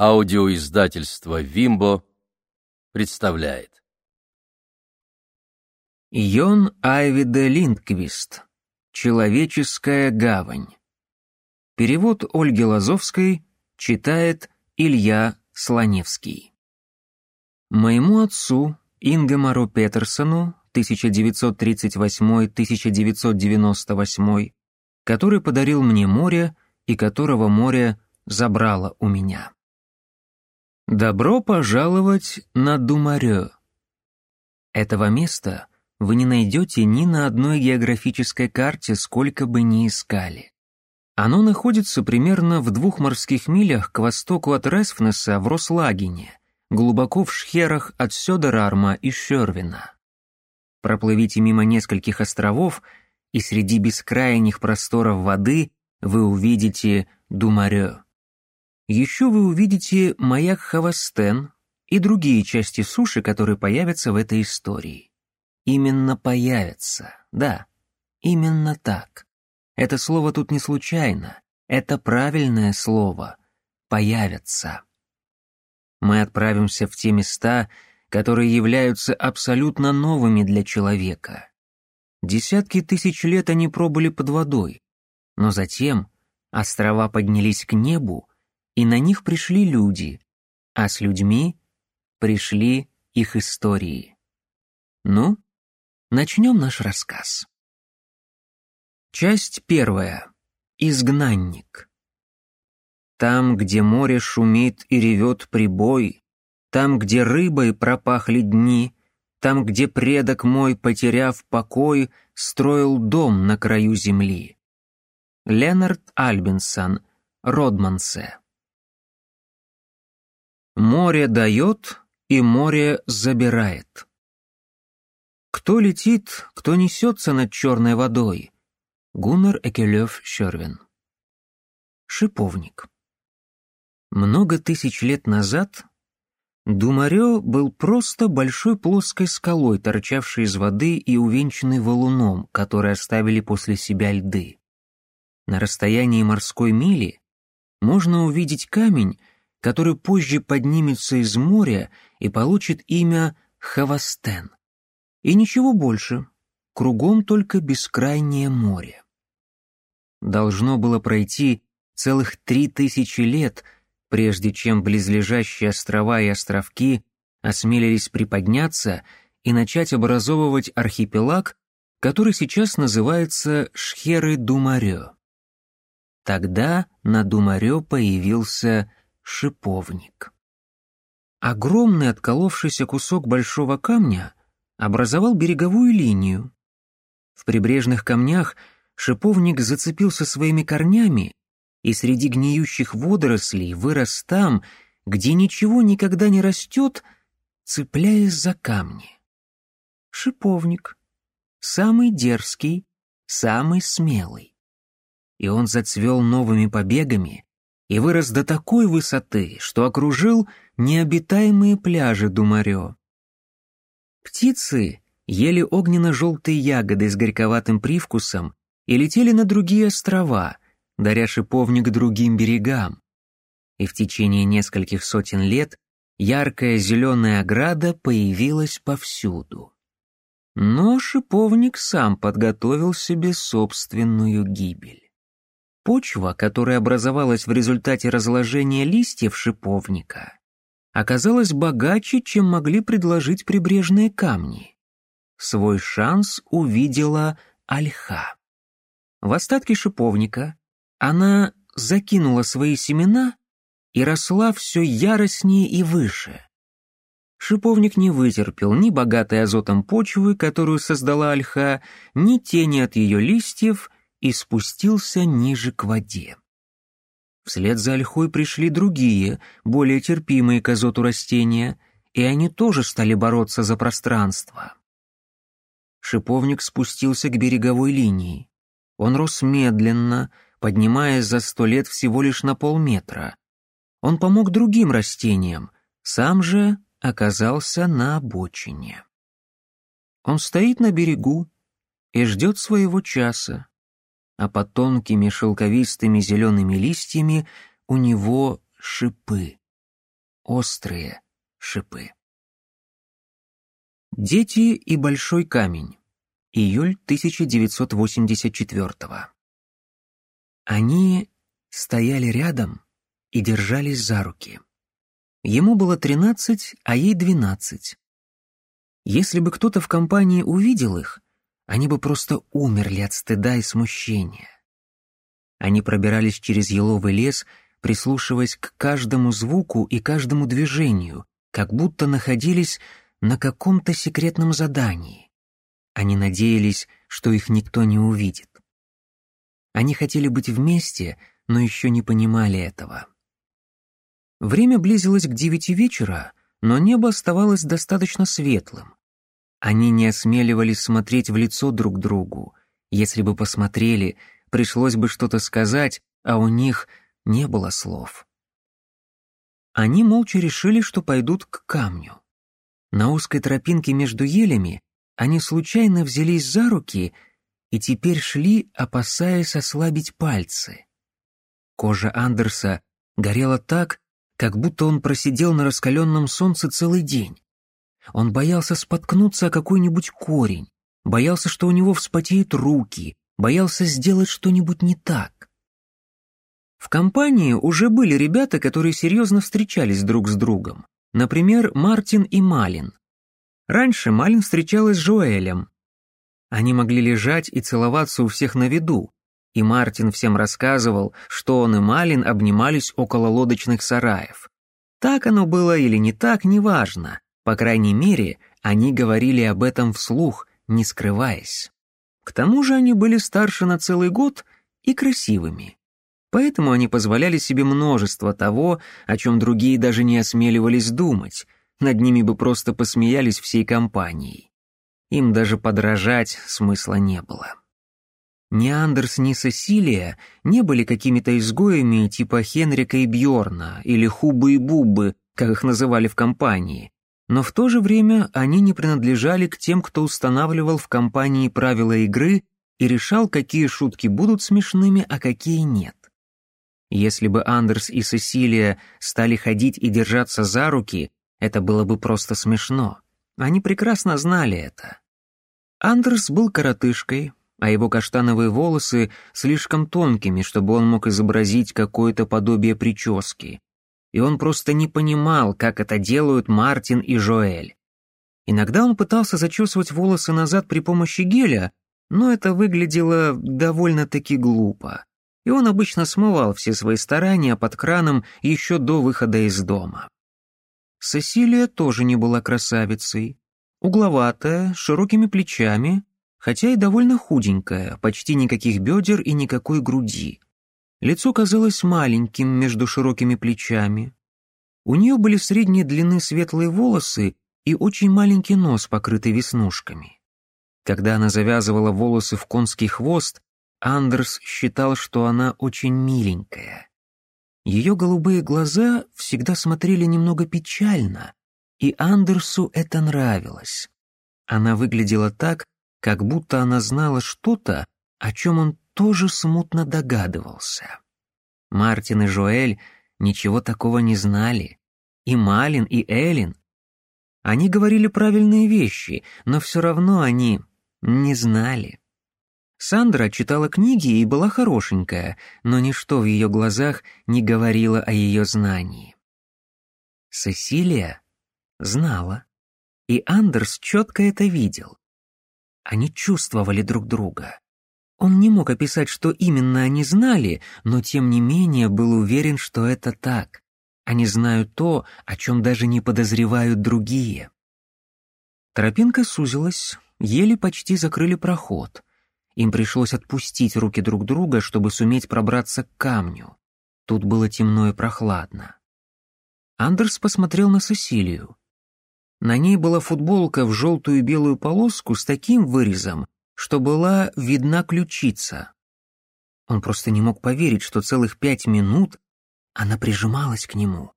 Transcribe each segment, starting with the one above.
Аудиоиздательство «Вимбо» представляет. Йон Айвиде Линдквист. «Человеческая гавань». Перевод Ольги Лазовской читает Илья Слоневский. Моему отцу, Ингемару Петерсону, 1938-1998, который подарил мне море и которого море забрало у меня. Добро пожаловать на Думарё. Этого места вы не найдете ни на одной географической карте, сколько бы ни искали. Оно находится примерно в двух морских милях к востоку от Ресфнеса в Рослагине, глубоко в шхерах от Сёдерарма и Шервина. Проплывите мимо нескольких островов, и среди бескрайних просторов воды вы увидите Думарё. Еще вы увидите маяк Хавастен и другие части суши, которые появятся в этой истории. Именно появятся, да, именно так. Это слово тут не случайно, это правильное слово «появятся». Мы отправимся в те места, которые являются абсолютно новыми для человека. Десятки тысяч лет они пробыли под водой, но затем острова поднялись к небу, и на них пришли люди, а с людьми пришли их истории. Ну, начнем наш рассказ. Часть первая. Изгнанник. Там, где море шумит и ревет прибой, там, где рыбой пропахли дни, там, где предок мой, потеряв покой, строил дом на краю земли. Ленард Альбинсон, Родмансе. Море дает, и море забирает. Кто летит, кто несется над черной водой? Гуннер Экелев Щервин. Шиповник. Много тысяч лет назад Думарё был просто большой плоской скалой, торчавшей из воды и увенчанной валуном, который оставили после себя льды. На расстоянии морской мили можно увидеть камень, который позже поднимется из моря и получит имя Хавастен. И ничего больше, кругом только бескрайнее море. Должно было пройти целых три тысячи лет, прежде чем близлежащие острова и островки осмелились приподняться и начать образовывать архипелаг, который сейчас называется Шхеры-Думарё. Тогда на Думарё появился шиповник. Огромный отколовшийся кусок большого камня образовал береговую линию. В прибрежных камнях шиповник зацепился своими корнями, и среди гниющих водорослей вырос там, где ничего никогда не растет, цепляясь за камни. Шиповник — самый дерзкий, самый смелый. И он зацвел новыми побегами, и вырос до такой высоты, что окружил необитаемые пляжи Думарео. Птицы ели огненно-желтые ягоды с горьковатым привкусом и летели на другие острова, даря шиповник другим берегам. И в течение нескольких сотен лет яркая зеленая ограда появилась повсюду. Но шиповник сам подготовил себе собственную гибель. Почва, которая образовалась в результате разложения листьев шиповника, оказалась богаче, чем могли предложить прибрежные камни. Свой шанс увидела ольха. В остатке шиповника она закинула свои семена и росла все яростнее и выше. Шиповник не вытерпел ни богатой азотом почвы, которую создала ольха, ни тени от ее листьев — и спустился ниже к воде. Вслед за ольхой пришли другие, более терпимые к азоту растения, и они тоже стали бороться за пространство. Шиповник спустился к береговой линии. Он рос медленно, поднимаясь за сто лет всего лишь на полметра. Он помог другим растениям, сам же оказался на обочине. Он стоит на берегу и ждет своего часа а под тонкими шелковистыми зелеными листьями у него шипы, острые шипы. Дети и большой камень. Июль 1984 -го. Они стояли рядом и держались за руки. Ему было 13, а ей 12. Если бы кто-то в компании увидел их, они бы просто умерли от стыда и смущения. Они пробирались через еловый лес, прислушиваясь к каждому звуку и каждому движению, как будто находились на каком-то секретном задании. Они надеялись, что их никто не увидит. Они хотели быть вместе, но еще не понимали этого. Время близилось к девяти вечера, но небо оставалось достаточно светлым. Они не осмеливались смотреть в лицо друг другу. Если бы посмотрели, пришлось бы что-то сказать, а у них не было слов. Они молча решили, что пойдут к камню. На узкой тропинке между елями они случайно взялись за руки и теперь шли, опасаясь ослабить пальцы. Кожа Андерса горела так, как будто он просидел на раскаленном солнце целый день. Он боялся споткнуться о какой-нибудь корень, боялся, что у него вспотеют руки, боялся сделать что-нибудь не так. В компании уже были ребята, которые серьезно встречались друг с другом. Например, Мартин и Малин. Раньше Малин встречалась с Жоэлем. Они могли лежать и целоваться у всех на виду, и Мартин всем рассказывал, что он и Малин обнимались около лодочных сараев. Так оно было или не так, неважно. По крайней мере, они говорили об этом вслух, не скрываясь. К тому же они были старше на целый год и красивыми. Поэтому они позволяли себе множество того, о чем другие даже не осмеливались думать, над ними бы просто посмеялись всей компанией. Им даже подражать смысла не было. Ни Андерс, ни Сесилия не были какими-то изгоями типа Хенрика и Бьорна или Хубы и Бубы, как их называли в компании, но в то же время они не принадлежали к тем, кто устанавливал в компании правила игры и решал, какие шутки будут смешными, а какие нет. Если бы Андерс и Сесилия стали ходить и держаться за руки, это было бы просто смешно. Они прекрасно знали это. Андерс был коротышкой, а его каштановые волосы слишком тонкими, чтобы он мог изобразить какое-то подобие прически и он просто не понимал, как это делают Мартин и Жоэль. Иногда он пытался зачесывать волосы назад при помощи геля, но это выглядело довольно-таки глупо, и он обычно смывал все свои старания под краном еще до выхода из дома. Сесилия тоже не была красавицей. Угловатая, с широкими плечами, хотя и довольно худенькая, почти никаких бедер и никакой груди. Лицо казалось маленьким между широкими плечами. У нее были средней длины светлые волосы и очень маленький нос, покрытый веснушками. Когда она завязывала волосы в конский хвост, Андерс считал, что она очень миленькая. Ее голубые глаза всегда смотрели немного печально, и Андерсу это нравилось. Она выглядела так, как будто она знала что-то, о чем он тоже смутно догадывался. Мартин и Жоэль ничего такого не знали. И Малин, и Эллен. Они говорили правильные вещи, но все равно они не знали. Сандра читала книги и была хорошенькая, но ничто в ее глазах не говорило о ее знании. Сесилия знала, и Андерс четко это видел. Они чувствовали друг друга. Он не мог описать, что именно они знали, но тем не менее был уверен, что это так. Они знают то, о чем даже не подозревают другие. Тропинка сузилась, еле почти закрыли проход. Им пришлось отпустить руки друг друга, чтобы суметь пробраться к камню. Тут было темно и прохладно. Андерс посмотрел на Сесилию. На ней была футболка в желтую и белую полоску с таким вырезом, что была видна ключица. Он просто не мог поверить, что целых пять минут она прижималась к нему.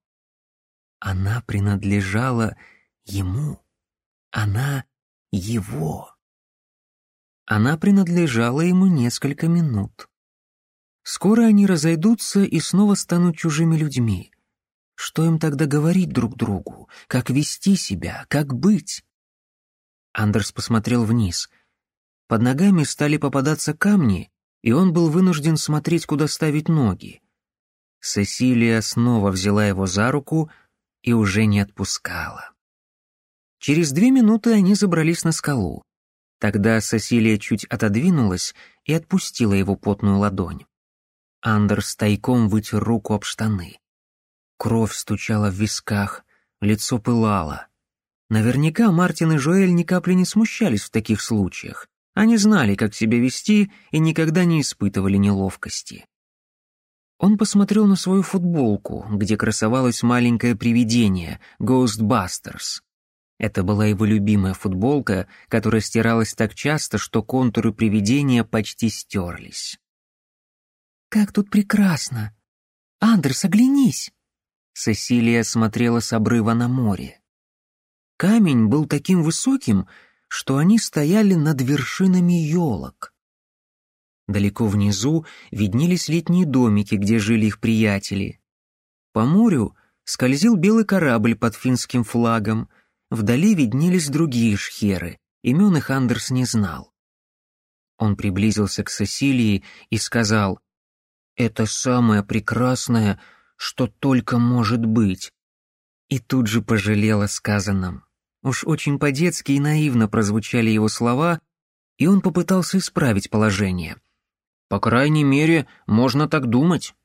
Она принадлежала ему. Она его. Она принадлежала ему несколько минут. Скоро они разойдутся и снова станут чужими людьми. Что им тогда говорить друг другу? Как вести себя? Как быть? Андерс посмотрел вниз — под ногами стали попадаться камни, и он был вынужден смотреть, куда ставить ноги. Сесилия снова взяла его за руку и уже не отпускала. Через две минуты они забрались на скалу. Тогда Сесилия чуть отодвинулась и отпустила его потную ладонь. Андерс тайком вытер руку об штаны. Кровь стучала в висках, лицо пылало. Наверняка Мартин и Жоэль ни капли не смущались в таких случаях. Они знали, как себя вести, и никогда не испытывали неловкости. Он посмотрел на свою футболку, где красовалось маленькое привидение — Ghostbusters. Это была его любимая футболка, которая стиралась так часто, что контуры привидения почти стерлись. «Как тут прекрасно! Андерс, оглянись!» Сесилия смотрела с обрыва на море. Камень был таким высоким, что они стояли над вершинами елок. Далеко внизу виднелись летние домики, где жили их приятели. По морю скользил белый корабль под финским флагом, вдали виднелись другие шхеры, имен их Андерс не знал. Он приблизился к Сесилии и сказал, «Это самое прекрасное, что только может быть», и тут же пожалел о сказанном. Уж очень по-детски и наивно прозвучали его слова, и он попытался исправить положение. «По крайней мере, можно так думать».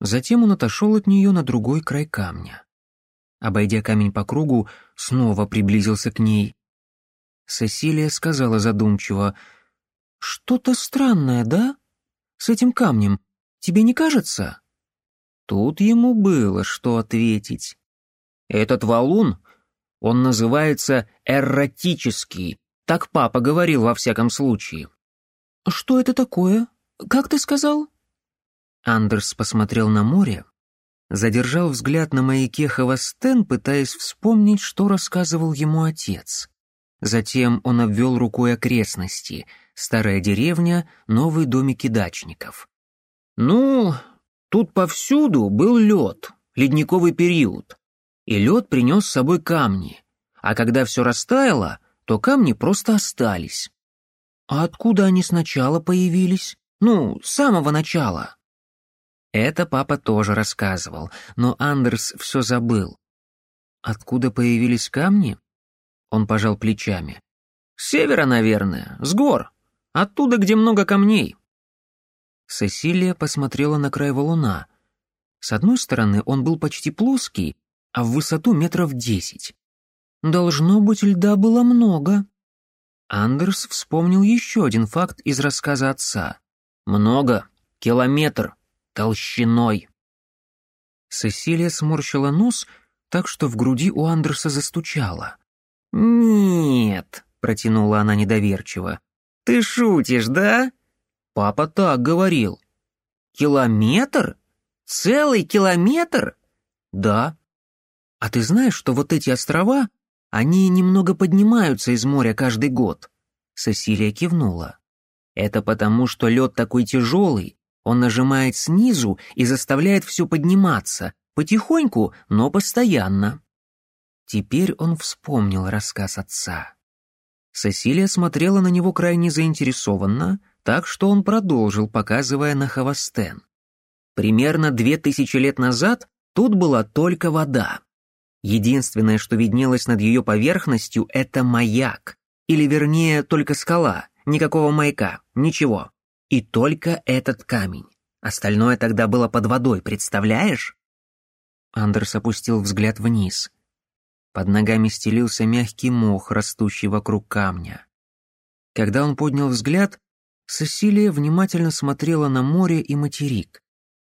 Затем он отошел от нее на другой край камня. Обойдя камень по кругу, снова приблизился к ней. Сесилия сказала задумчиво, «Что-то странное, да? С этим камнем. Тебе не кажется?» Тут ему было что ответить. «Этот валун он называется эротический. Так папа говорил во всяком случае. А что это такое? Как ты сказал? Андерс посмотрел на море, задержал взгляд на маяке Хавастен, пытаясь вспомнить, что рассказывал ему отец. Затем он обвел рукой окрестности. Старая деревня, новые домики дачников. «Ну, тут повсюду был лед, ледниковый период и лед принес с собой камни. А когда все растаяло, то камни просто остались. А откуда они сначала появились? Ну, с самого начала. Это папа тоже рассказывал, но Андерс все забыл. Откуда появились камни? Он пожал плечами. С севера, наверное, с гор. Оттуда, где много камней. Сесилия посмотрела на край валуна. С одной стороны, он был почти плоский, а в высоту метров десять. Должно быть, льда было много. Андерс вспомнил еще один факт из рассказа отца. Много. Километр. Толщиной. Сесилия сморщила нос, так что в груди у Андерса застучало. «Нет», — протянула она недоверчиво. «Ты шутишь, да?» «Папа так говорил». «Километр? Целый километр?» «Да», а ты знаешь, что вот эти острова, они немного поднимаются из моря каждый год?» Сесилия кивнула. «Это потому, что лед такой тяжелый, он нажимает снизу и заставляет все подниматься, потихоньку, но постоянно». Теперь он вспомнил рассказ отца. Сесилия смотрела на него крайне заинтересованно, так что он продолжил, показывая на Хавастен. Примерно две тысячи лет назад тут была только вода. Единственное, что виднелось над ее поверхностью, это маяк. Или вернее, только скала, никакого маяка, ничего. И только этот камень. Остальное тогда было под водой, представляешь? Андерс опустил взгляд вниз. Под ногами стелился мягкий мох, растущий вокруг камня. Когда он поднял взгляд, Сесилия внимательно смотрела на море и материк.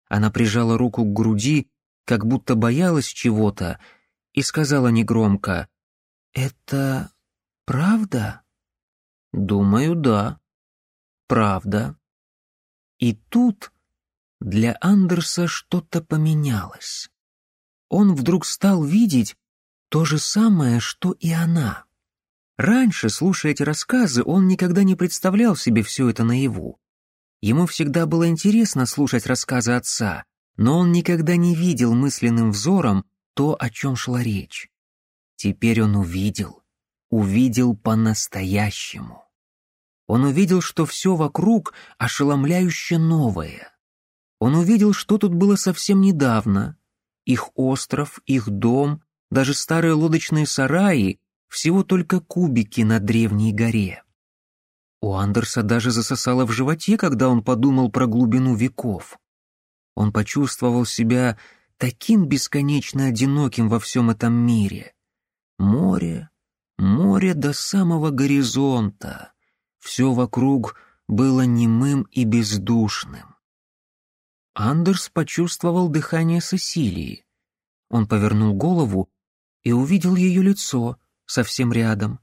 Она прижала руку к груди, как будто боялась чего-то, и сказала негромко «Это правда?» «Думаю, да. Правда». И тут для Андерса что-то поменялось. Он вдруг стал видеть то же самое, что и она. Раньше, слушая эти рассказы, он никогда не представлял себе все это наяву. Ему всегда было интересно слушать рассказы отца, но он никогда не видел мысленным взором то, о чем шла речь. Теперь он увидел, увидел по-настоящему. Он увидел, что все вокруг ошеломляюще новое. Он увидел, что тут было совсем недавно. Их остров, их дом, даже старые лодочные сараи — всего только кубики на древней горе. У Андерса даже засосало в животе, когда он подумал про глубину веков. Он почувствовал себя таким бесконечно одиноким во всем этом мире. Море, море до самого горизонта. Все вокруг было немым и бездушным. Андерс почувствовал дыхание Сесилии. Он повернул голову и увидел ее лицо совсем рядом.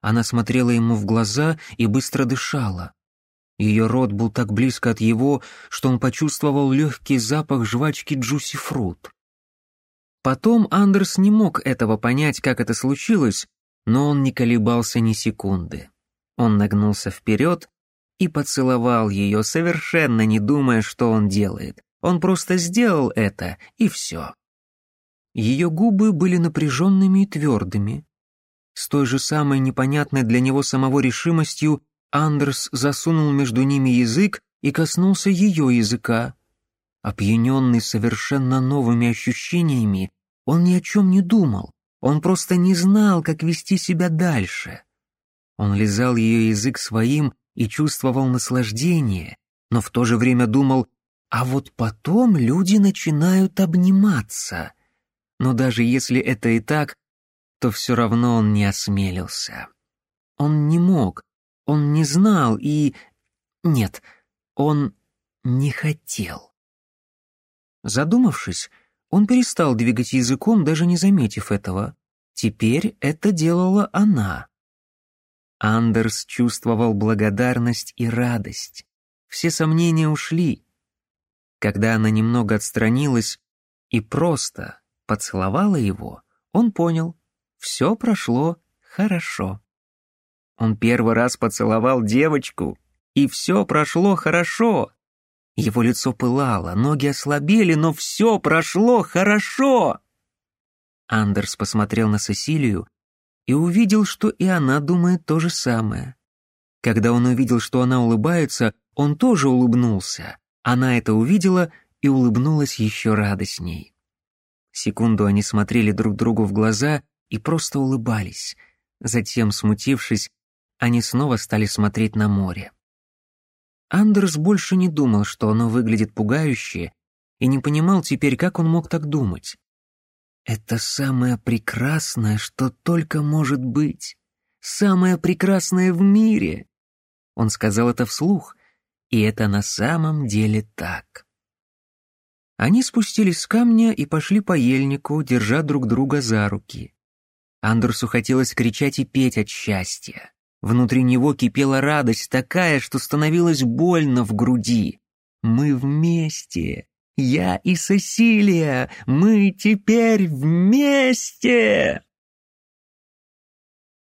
Она смотрела ему в глаза и быстро дышала. Ее рот был так близко от его, что он почувствовал легкий запах жвачки Джуси Фрут. Потом Андерс не мог этого понять, как это случилось, но он не колебался ни секунды. Он нагнулся вперед и поцеловал ее, совершенно не думая, что он делает. Он просто сделал это, и все. Ее губы были напряженными и твердыми. С той же самой непонятной для него самого решимостью Андерс засунул между ними язык и коснулся ее языка. Опьяненный совершенно новыми ощущениями, он ни о чем не думал, он просто не знал, как вести себя дальше. Он лизал ее язык своим и чувствовал наслаждение, но в то же время думал, а вот потом люди начинают обниматься. Но даже если это и так, то все равно он не осмелился. Он не мог, он не знал и... Нет, он не хотел. Задумавшись, он перестал двигать языком, даже не заметив этого. Теперь это делала она. Андерс чувствовал благодарность и радость. Все сомнения ушли. Когда она немного отстранилась и просто поцеловала его, он понял, все прошло хорошо. Он первый раз поцеловал девочку, и все прошло хорошо. Его лицо пылало, ноги ослабели, но все прошло хорошо. Андерс посмотрел на Сесилию и увидел, что и она думает то же самое. Когда он увидел, что она улыбается, он тоже улыбнулся. Она это увидела и улыбнулась еще радостней. Секунду они смотрели друг другу в глаза и просто улыбались. Затем, смутившись, они снова стали смотреть на море. Андерс больше не думал, что оно выглядит пугающе, и не понимал теперь, как он мог так думать. «Это самое прекрасное, что только может быть! Самое прекрасное в мире!» Он сказал это вслух, и это на самом деле так. Они спустились с камня и пошли по ельнику, держа друг друга за руки. Андерсу хотелось кричать и петь от счастья. Внутри него кипела радость такая, что становилось больно в груди. «Мы вместе! Я и Сесилия! Мы теперь вместе!»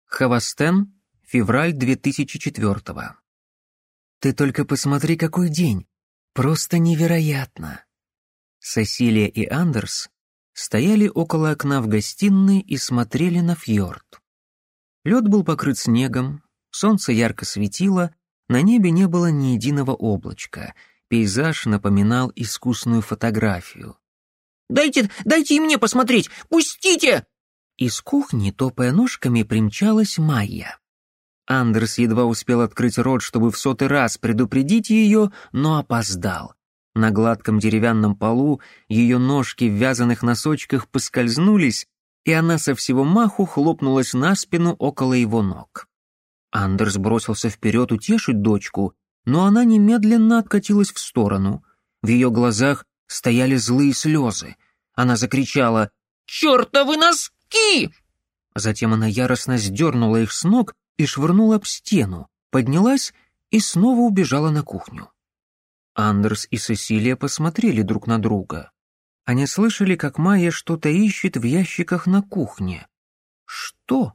Хавастен, февраль 2004 «Ты только посмотри, какой день! Просто невероятно!» Сесилия и Андерс стояли около окна в гостиной и смотрели на фьорд. Лед был покрыт снегом, солнце ярко светило, на небе не было ни единого облачка. Пейзаж напоминал искусную фотографию. «Дайте, дайте и мне посмотреть! Пустите!» Из кухни, топая ножками, примчалась Майя. Андерс едва успел открыть рот, чтобы в сотый раз предупредить ее, но опоздал. На гладком деревянном полу ее ножки в вязаных носочках поскользнулись, и она со всего маху хлопнулась на спину около его ног. Андерс бросился вперед утешить дочку, но она немедленно откатилась в сторону. В ее глазах стояли злые слезы. Она закричала «Чертовы носки!» Затем она яростно сдернула их с ног и швырнула об стену, поднялась и снова убежала на кухню. Андерс и Сесилия посмотрели друг на друга. Они слышали, как Майя что-то ищет в ящиках на кухне. Что?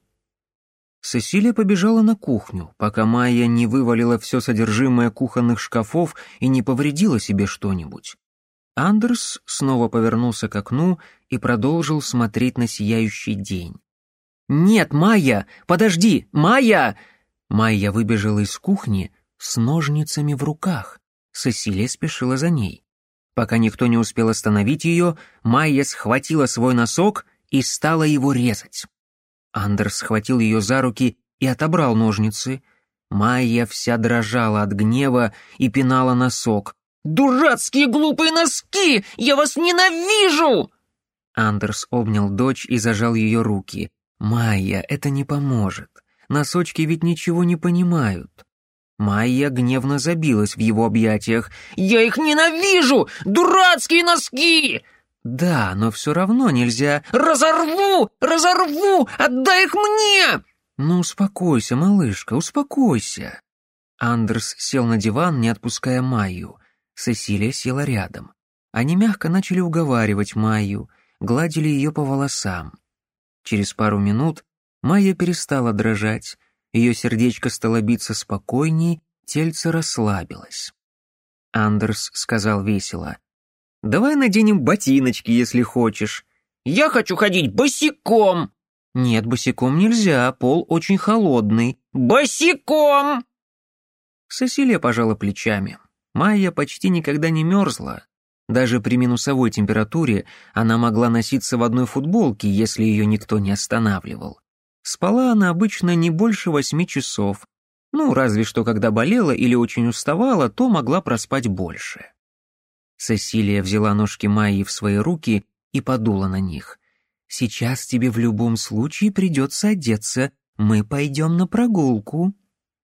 Сесилия побежала на кухню, пока Майя не вывалила все содержимое кухонных шкафов и не повредила себе что-нибудь. Андерс снова повернулся к окну и продолжил смотреть на сияющий день. «Нет, Майя! Подожди! Майя!» Майя выбежала из кухни с ножницами в руках. Сесилия спешила за ней. Пока никто не успел остановить ее, Майя схватила свой носок и стала его резать. Андерс схватил ее за руки и отобрал ножницы. Майя вся дрожала от гнева и пинала носок. «Дурацкие глупые носки! Я вас ненавижу!» Андерс обнял дочь и зажал ее руки. «Майя, это не поможет. Носочки ведь ничего не понимают. Майя гневно забилась в его объятиях. «Я их ненавижу! Дурацкие носки!» «Да, но все равно нельзя...» «Разорву! Разорву! Отдай их мне!» «Ну, успокойся, малышка, успокойся!» Андерс сел на диван, не отпуская Майю. Сесилия села рядом. Они мягко начали уговаривать Майю, гладили ее по волосам. Через пару минут Майя перестала дрожать, ее сердечко стало биться спокойнее, тельце расслабилось. Андерс сказал весело. «Давай наденем ботиночки, если хочешь». «Я хочу ходить босиком!» «Нет, босиком нельзя, пол очень холодный». «Босиком!» Сесилия пожала плечами. Майя почти никогда не мерзла. Даже при минусовой температуре она могла носиться в одной футболке, если ее никто не останавливал. Спала она обычно не больше восьми часов. Ну, разве что когда болела или очень уставала, то могла проспать больше. Сесилия взяла ножки Майи в свои руки и подула на них. «Сейчас тебе в любом случае придется одеться. Мы пойдем на прогулку».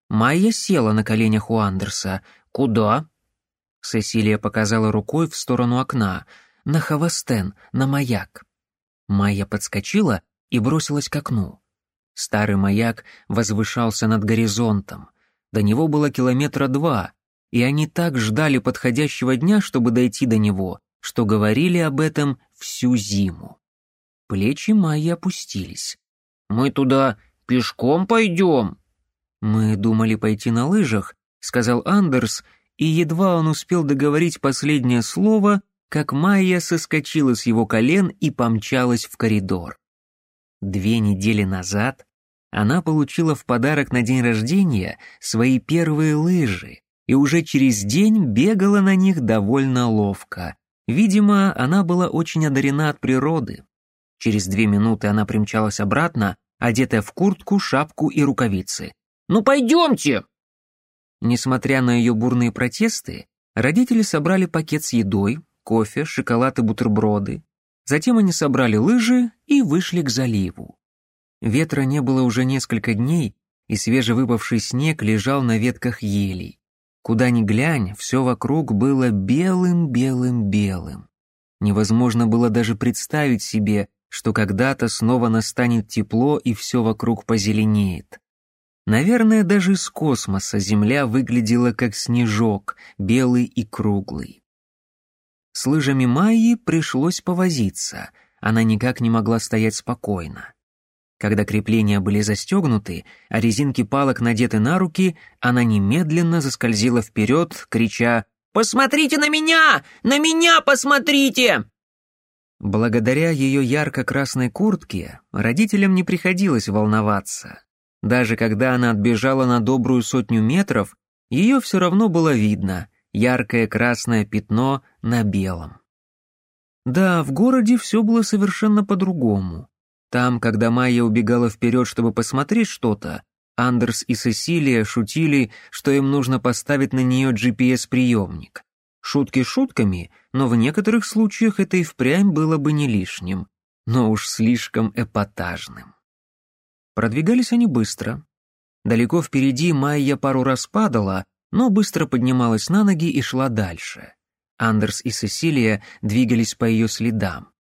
Майя села на коленях у Андерса. «Куда?» Сесилия показала рукой в сторону окна. «На Хавастен, на маяк». Майя подскочила и бросилась к окну. Старый маяк возвышался над горизонтом. До него было километра два, и они так ждали подходящего дня, чтобы дойти до него, что говорили об этом всю зиму. Плечи Майи опустились. «Мы туда пешком пойдем!» «Мы думали пойти на лыжах», — сказал Андерс, и едва он успел договорить последнее слово, как Майя соскочила с его колен и помчалась в коридор. Две недели назад она получила в подарок на день рождения свои первые лыжи и уже через день бегала на них довольно ловко. Видимо, она была очень одарена от природы. Через две минуты она примчалась обратно, одетая в куртку, шапку и рукавицы. «Ну пойдемте!» Несмотря на ее бурные протесты, родители собрали пакет с едой, кофе, шоколад и бутерброды. Затем они собрали лыжи и вышли к заливу. Ветра не было уже несколько дней, и свежевыпавший снег лежал на ветках елей. Куда ни глянь, все вокруг было белым-белым-белым. Невозможно было даже представить себе, что когда-то снова настанет тепло и все вокруг позеленеет. Наверное, даже из космоса Земля выглядела как снежок, белый и круглый. С лыжами Майи пришлось повозиться, она никак не могла стоять спокойно. Когда крепления были застегнуты, а резинки палок надеты на руки, она немедленно заскользила вперед, крича «Посмотрите на меня! На меня посмотрите!» Благодаря ее ярко-красной куртке родителям не приходилось волноваться. Даже когда она отбежала на добрую сотню метров, ее все равно было видно — яркое красное пятно на белом. Да, в городе все было совершенно по-другому. Там, когда Майя убегала вперед, чтобы посмотреть что-то, Андерс и Сесилия шутили, что им нужно поставить на нее GPS-приемник. Шутки шутками, но в некоторых случаях это и впрямь было бы не лишним, но уж слишком эпатажным. Продвигались они быстро. Далеко впереди Майя пару раз падала, но быстро поднималась на ноги и шла дальше. Андерс и Сесилия двигались по ее следам.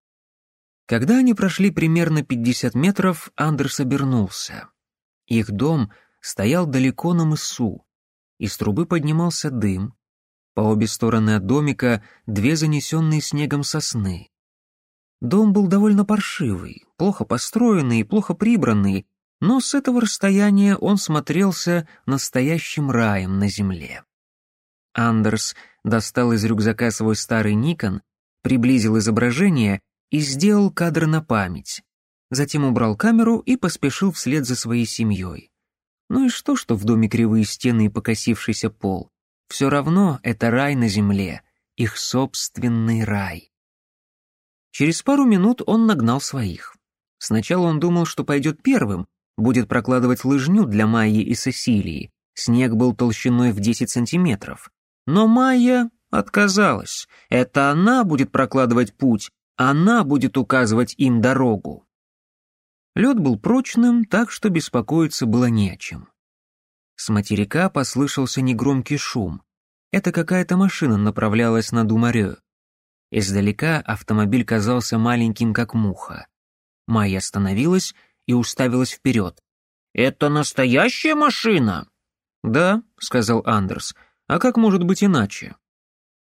Когда они прошли примерно 50 метров, Андерс обернулся. Их дом стоял далеко на мысу. Из трубы поднимался дым. По обе стороны от домика две занесенные снегом сосны. Дом был довольно паршивый, плохо построенный и плохо прибранный, но с этого расстояния он смотрелся настоящим раем на земле. Андерс достал из рюкзака свой старый Никон, приблизил изображение и сделал кадр на память. Затем убрал камеру и поспешил вслед за своей семьей. Ну и что, что в доме кривые стены и покосившийся пол? Все равно это рай на земле, их собственный рай. Через пару минут он нагнал своих. Сначала он думал, что пойдет первым, будет прокладывать лыжню для Майи и Сесилии. Снег был толщиной в 10 сантиметров. Но Майя отказалась. Это она будет прокладывать путь, она будет указывать им дорогу. Лед был прочным, так что беспокоиться было не о чем. С материка послышался негромкий шум. Это какая-то машина направлялась на Думарею. Издалека автомобиль казался маленьким, как муха. Майя остановилась и уставилась вперед. «Это настоящая машина?» «Да», — сказал Андерс. «А как может быть иначе?»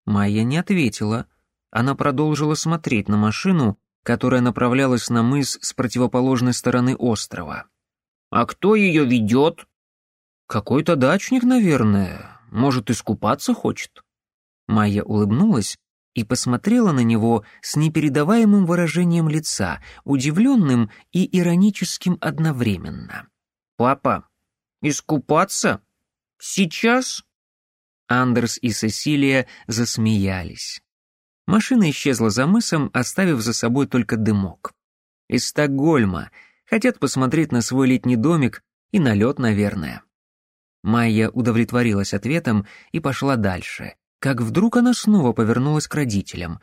Майя не ответила, она продолжила смотреть на машину, которая направлялась на мыс с противоположной стороны острова. «А кто ее ведет?» «Какой-то дачник, наверное. Может, искупаться хочет?» Майя улыбнулась и посмотрела на него с непередаваемым выражением лица, удивленным и ироническим одновременно. «Папа, искупаться? Сейчас?» Андерс и Сесилия засмеялись. Машина исчезла за мысом, оставив за собой только дымок. Из Стокгольма. Хотят посмотреть на свой летний домик и на лед, наверное. Майя удовлетворилась ответом и пошла дальше. Как вдруг она снова повернулась к родителям.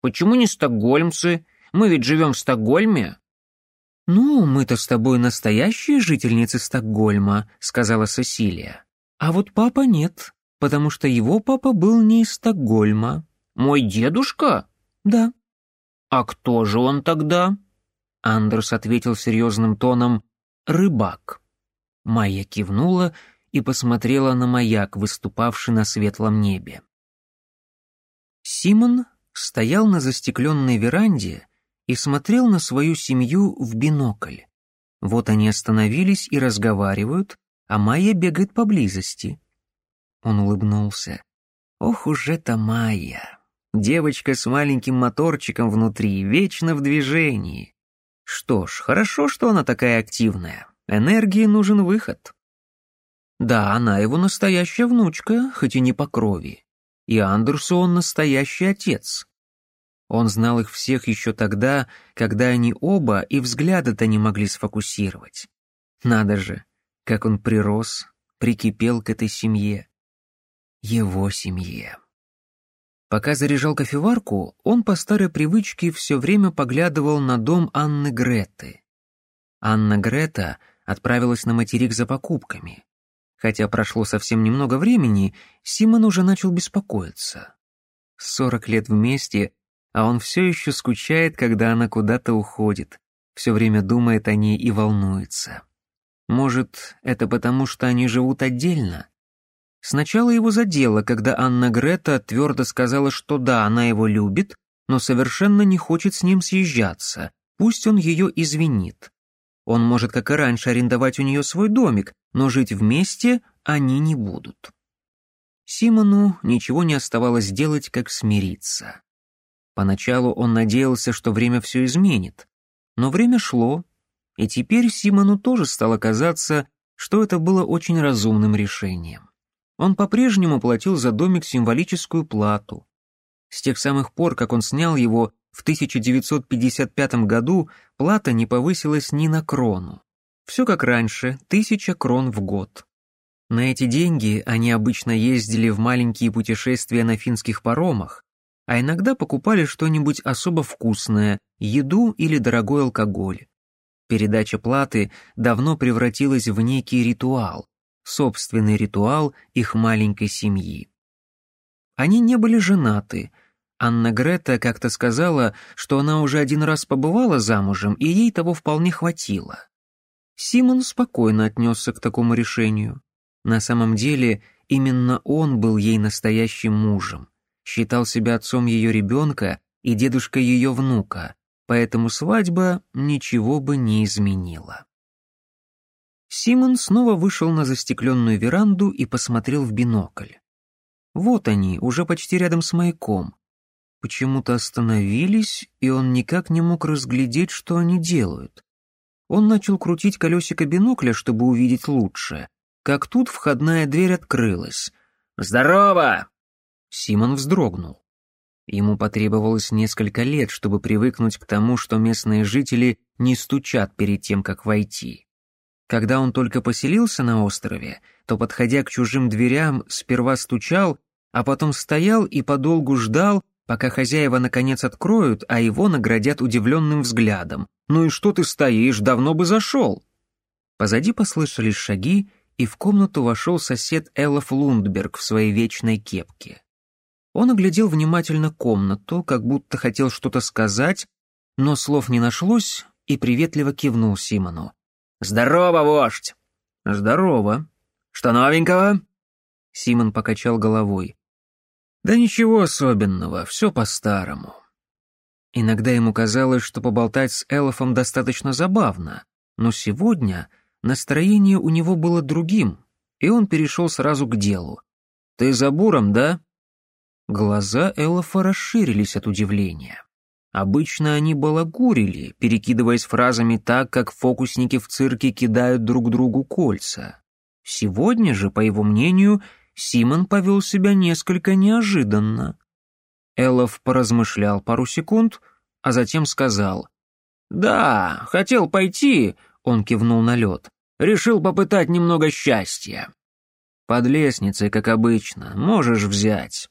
«Почему не стокгольмцы? Мы ведь живем в Стокгольме!» «Ну, мы-то с тобой настоящие жительницы Стокгольма», — сказала Сесилия. «А вот папа нет, потому что его папа был не из Стокгольма, мой дедушка? Да. А кто же он тогда? Андерс ответил серьезным тоном «Рыбак». Майя кивнула и посмотрела на маяк, выступавший на светлом небе. Симон стоял на застекленной веранде и смотрел на свою семью в бинокль. Вот они остановились и разговаривают, а Майя бегает поблизости. Он улыбнулся. «Ох уж это Майя!» Девочка с маленьким моторчиком внутри, вечно в движении. Что ж, хорошо, что она такая активная. Энергии нужен выход. Да, она его настоящая внучка, хоть и не по крови. И Андерсу он настоящий отец. Он знал их всех еще тогда, когда они оба и взгляда-то не могли сфокусировать. Надо же, как он прирос, прикипел к этой семье. Его семье. Пока заряжал кофеварку, он по старой привычке все время поглядывал на дом Анны Греты. Анна Грета отправилась на материк за покупками. Хотя прошло совсем немного времени, Симон уже начал беспокоиться. Сорок лет вместе, а он все еще скучает, когда она куда-то уходит, все время думает о ней и волнуется. Может, это потому, что они живут отдельно — Сначала его задело, когда Анна Грета твердо сказала, что да, она его любит, но совершенно не хочет с ним съезжаться, пусть он ее извинит. Он может, как и раньше, арендовать у нее свой домик, но жить вместе они не будут. Симону ничего не оставалось делать, как смириться. Поначалу он надеялся, что время все изменит. Но время шло, и теперь Симону тоже стало казаться, что это было очень разумным решением. Он по-прежнему платил за домик символическую плату. С тех самых пор, как он снял его в 1955 году, плата не повысилась ни на крону. Все как раньше, тысяча крон в год. На эти деньги они обычно ездили в маленькие путешествия на финских паромах, а иногда покупали что-нибудь особо вкусное, еду или дорогой алкоголь. Передача платы давно превратилась в некий ритуал, собственный ритуал их маленькой семьи. Они не были женаты. Анна Грета как-то сказала, что она уже один раз побывала замужем, и ей того вполне хватило. Симон спокойно отнесся к такому решению. На самом деле, именно он был ей настоящим мужем, считал себя отцом ее ребенка и дедушкой ее внука, поэтому свадьба ничего бы не изменила. Симон снова вышел на застекленную веранду и посмотрел в бинокль. Вот они, уже почти рядом с маяком. Почему-то остановились, и он никак не мог разглядеть, что они делают. Он начал крутить колесико бинокля, чтобы увидеть лучше. Как тут входная дверь открылась. «Здорово!» Симон вздрогнул. Ему потребовалось несколько лет, чтобы привыкнуть к тому, что местные жители не стучат перед тем, как войти. Когда он только поселился на острове, то, подходя к чужим дверям, сперва стучал, а потом стоял и подолгу ждал, пока хозяева наконец откроют, а его наградят удивленным взглядом. «Ну и что ты стоишь? Давно бы зашел!» Позади послышались шаги, и в комнату вошел сосед Эллаф Лундберг в своей вечной кепке. Он оглядел внимательно комнату, как будто хотел что-то сказать, но слов не нашлось и приветливо кивнул Симону здорово вождь здорово. Что новенького? Симон покачал головой. Да ничего особенного все по старому иногда ему казалось что поболтать с элофом достаточно забавно но сегодня настроение у него было другим и он перешел сразу к делу. Ты за буром да? Глаза элофа расширились от удивления. Обычно они балагурили, перекидываясь фразами так, как фокусники в цирке кидают друг другу кольца. Сегодня же, по его мнению, Симон повел себя несколько неожиданно. Элов поразмышлял пару секунд, а затем сказал. «Да, хотел пойти», — он кивнул на лед. «Решил попытать немного счастья». «Под лестницей, как обычно, можешь взять».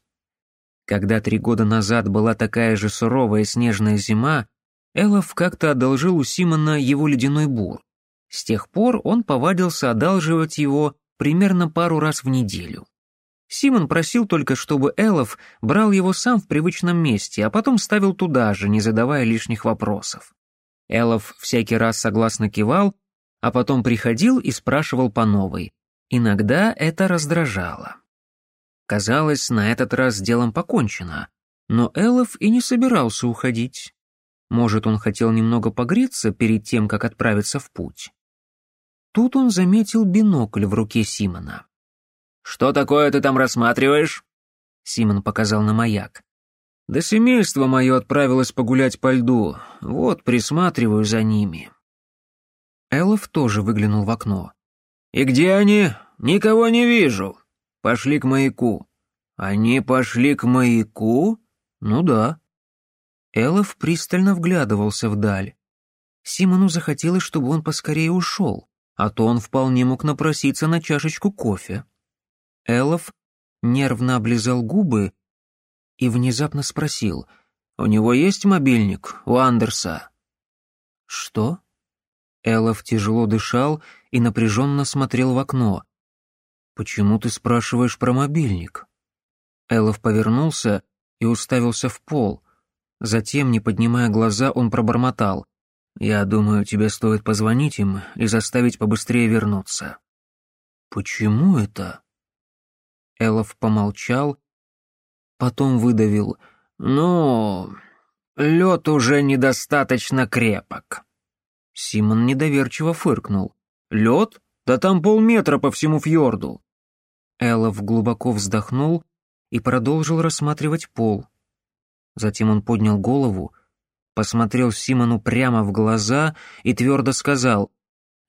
Когда три года назад была такая же суровая снежная зима, Элов как-то одолжил у Симона его ледяной бур. С тех пор он повадился одалживать его примерно пару раз в неделю. Симон просил только, чтобы Элов брал его сам в привычном месте, а потом ставил туда же, не задавая лишних вопросов. Элов всякий раз согласно кивал, а потом приходил и спрашивал по новой. Иногда это раздражало. Казалось, на этот раз с делом покончено. Но Элов и не собирался уходить. Может, он хотел немного погреться перед тем, как отправиться в путь. Тут он заметил бинокль в руке Симона. «Что такое ты там рассматриваешь?» Симон показал на маяк. «Да семейство мое отправилось погулять по льду. Вот, присматриваю за ними». Элов тоже выглянул в окно. «И где они? Никого не вижу». Пошли к маяку». «Они пошли к маяку?» «Ну да». Элов пристально вглядывался вдаль. Симону захотелось, чтобы он поскорее ушел, а то он вполне мог напроситься на чашечку кофе. Элов нервно облизал губы и внезапно спросил, «У него есть мобильник, у Андерса?» «Что?» Элов тяжело дышал и напряженно смотрел в окно. «Почему ты спрашиваешь про мобильник?» Элов повернулся и уставился в пол. Затем, не поднимая глаза, он пробормотал. «Я думаю, тебе стоит позвонить им и заставить побыстрее вернуться». «Почему это?» Элов помолчал, потом выдавил. «Ну, лед уже недостаточно крепок». Симон недоверчиво фыркнул. «Лед? Да там полметра по всему фьорду!» Эллов глубоко вздохнул и продолжил рассматривать пол. Затем он поднял голову, посмотрел Симону прямо в глаза и твердо сказал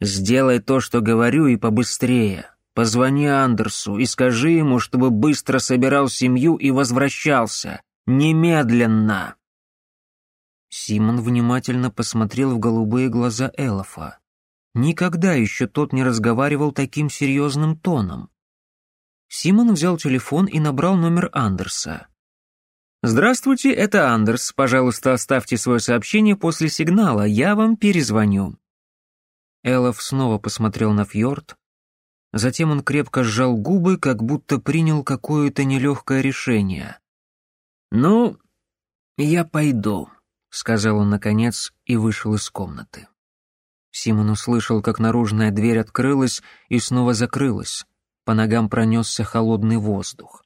«Сделай то, что говорю, и побыстрее. Позвони Андерсу и скажи ему, чтобы быстро собирал семью и возвращался. Немедленно!» Симон внимательно посмотрел в голубые глаза Элофа. Никогда еще тот не разговаривал таким серьезным тоном. Симон взял телефон и набрал номер Андерса. «Здравствуйте, это Андерс. Пожалуйста, оставьте свое сообщение после сигнала. Я вам перезвоню». Элов снова посмотрел на фьорд. Затем он крепко сжал губы, как будто принял какое-то нелегкое решение. «Ну, я пойду», — сказал он наконец и вышел из комнаты. Симон услышал, как наружная дверь открылась и снова закрылась. По ногам пронесся холодный воздух.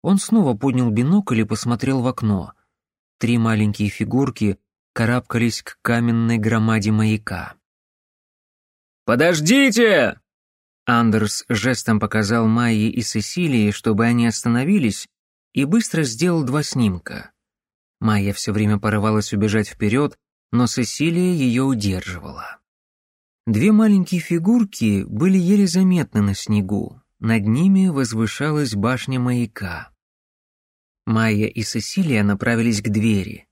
Он снова поднял бинокль и посмотрел в окно. Три маленькие фигурки карабкались к каменной громаде маяка. «Подождите!» Андерс жестом показал Майе и Сесилии, чтобы они остановились, и быстро сделал два снимка. Майя все время порывалась убежать вперед, но Сесилия ее удерживала. Две маленькие фигурки были еле заметны на снегу, над ними возвышалась башня маяка. Майя и Сесилия направились к двери.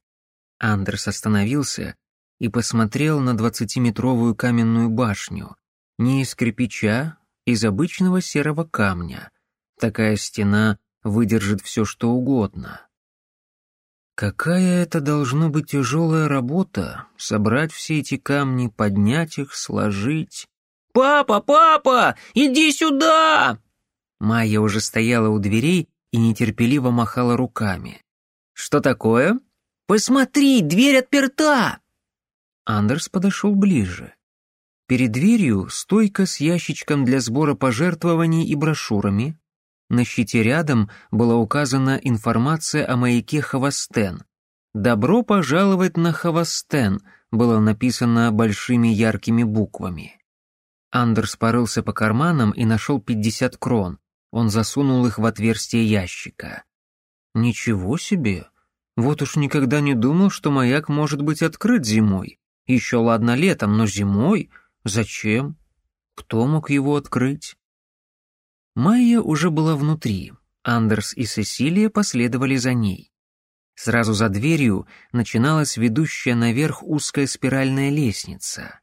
Андерс остановился и посмотрел на двадцатиметровую каменную башню, не из кирпича, из обычного серого камня. Такая стена выдержит все, что угодно. Какая это должна быть тяжелая работа — собрать все эти камни, поднять их, сложить. «Папа, папа, иди сюда!» Майя уже стояла у дверей и нетерпеливо махала руками. «Что такое?» «Посмотри, дверь отперта!» Андерс подошел ближе. Перед дверью стойка с ящичком для сбора пожертвований и брошюрами, на щите рядом была указана информация о маяке Хавастен. «Добро пожаловать на Хавастен», было написано большими яркими буквами. Андерс порылся по карманам и нашел 50 крон. Он засунул их в отверстие ящика. «Ничего себе! Вот уж никогда не думал, что маяк может быть открыт зимой. Еще ладно летом, но зимой? Зачем? Кто мог его открыть?» Майя уже была внутри. Андерс и Сесилия последовали за ней. Сразу за дверью начиналась ведущая наверх узкая спиральная лестница.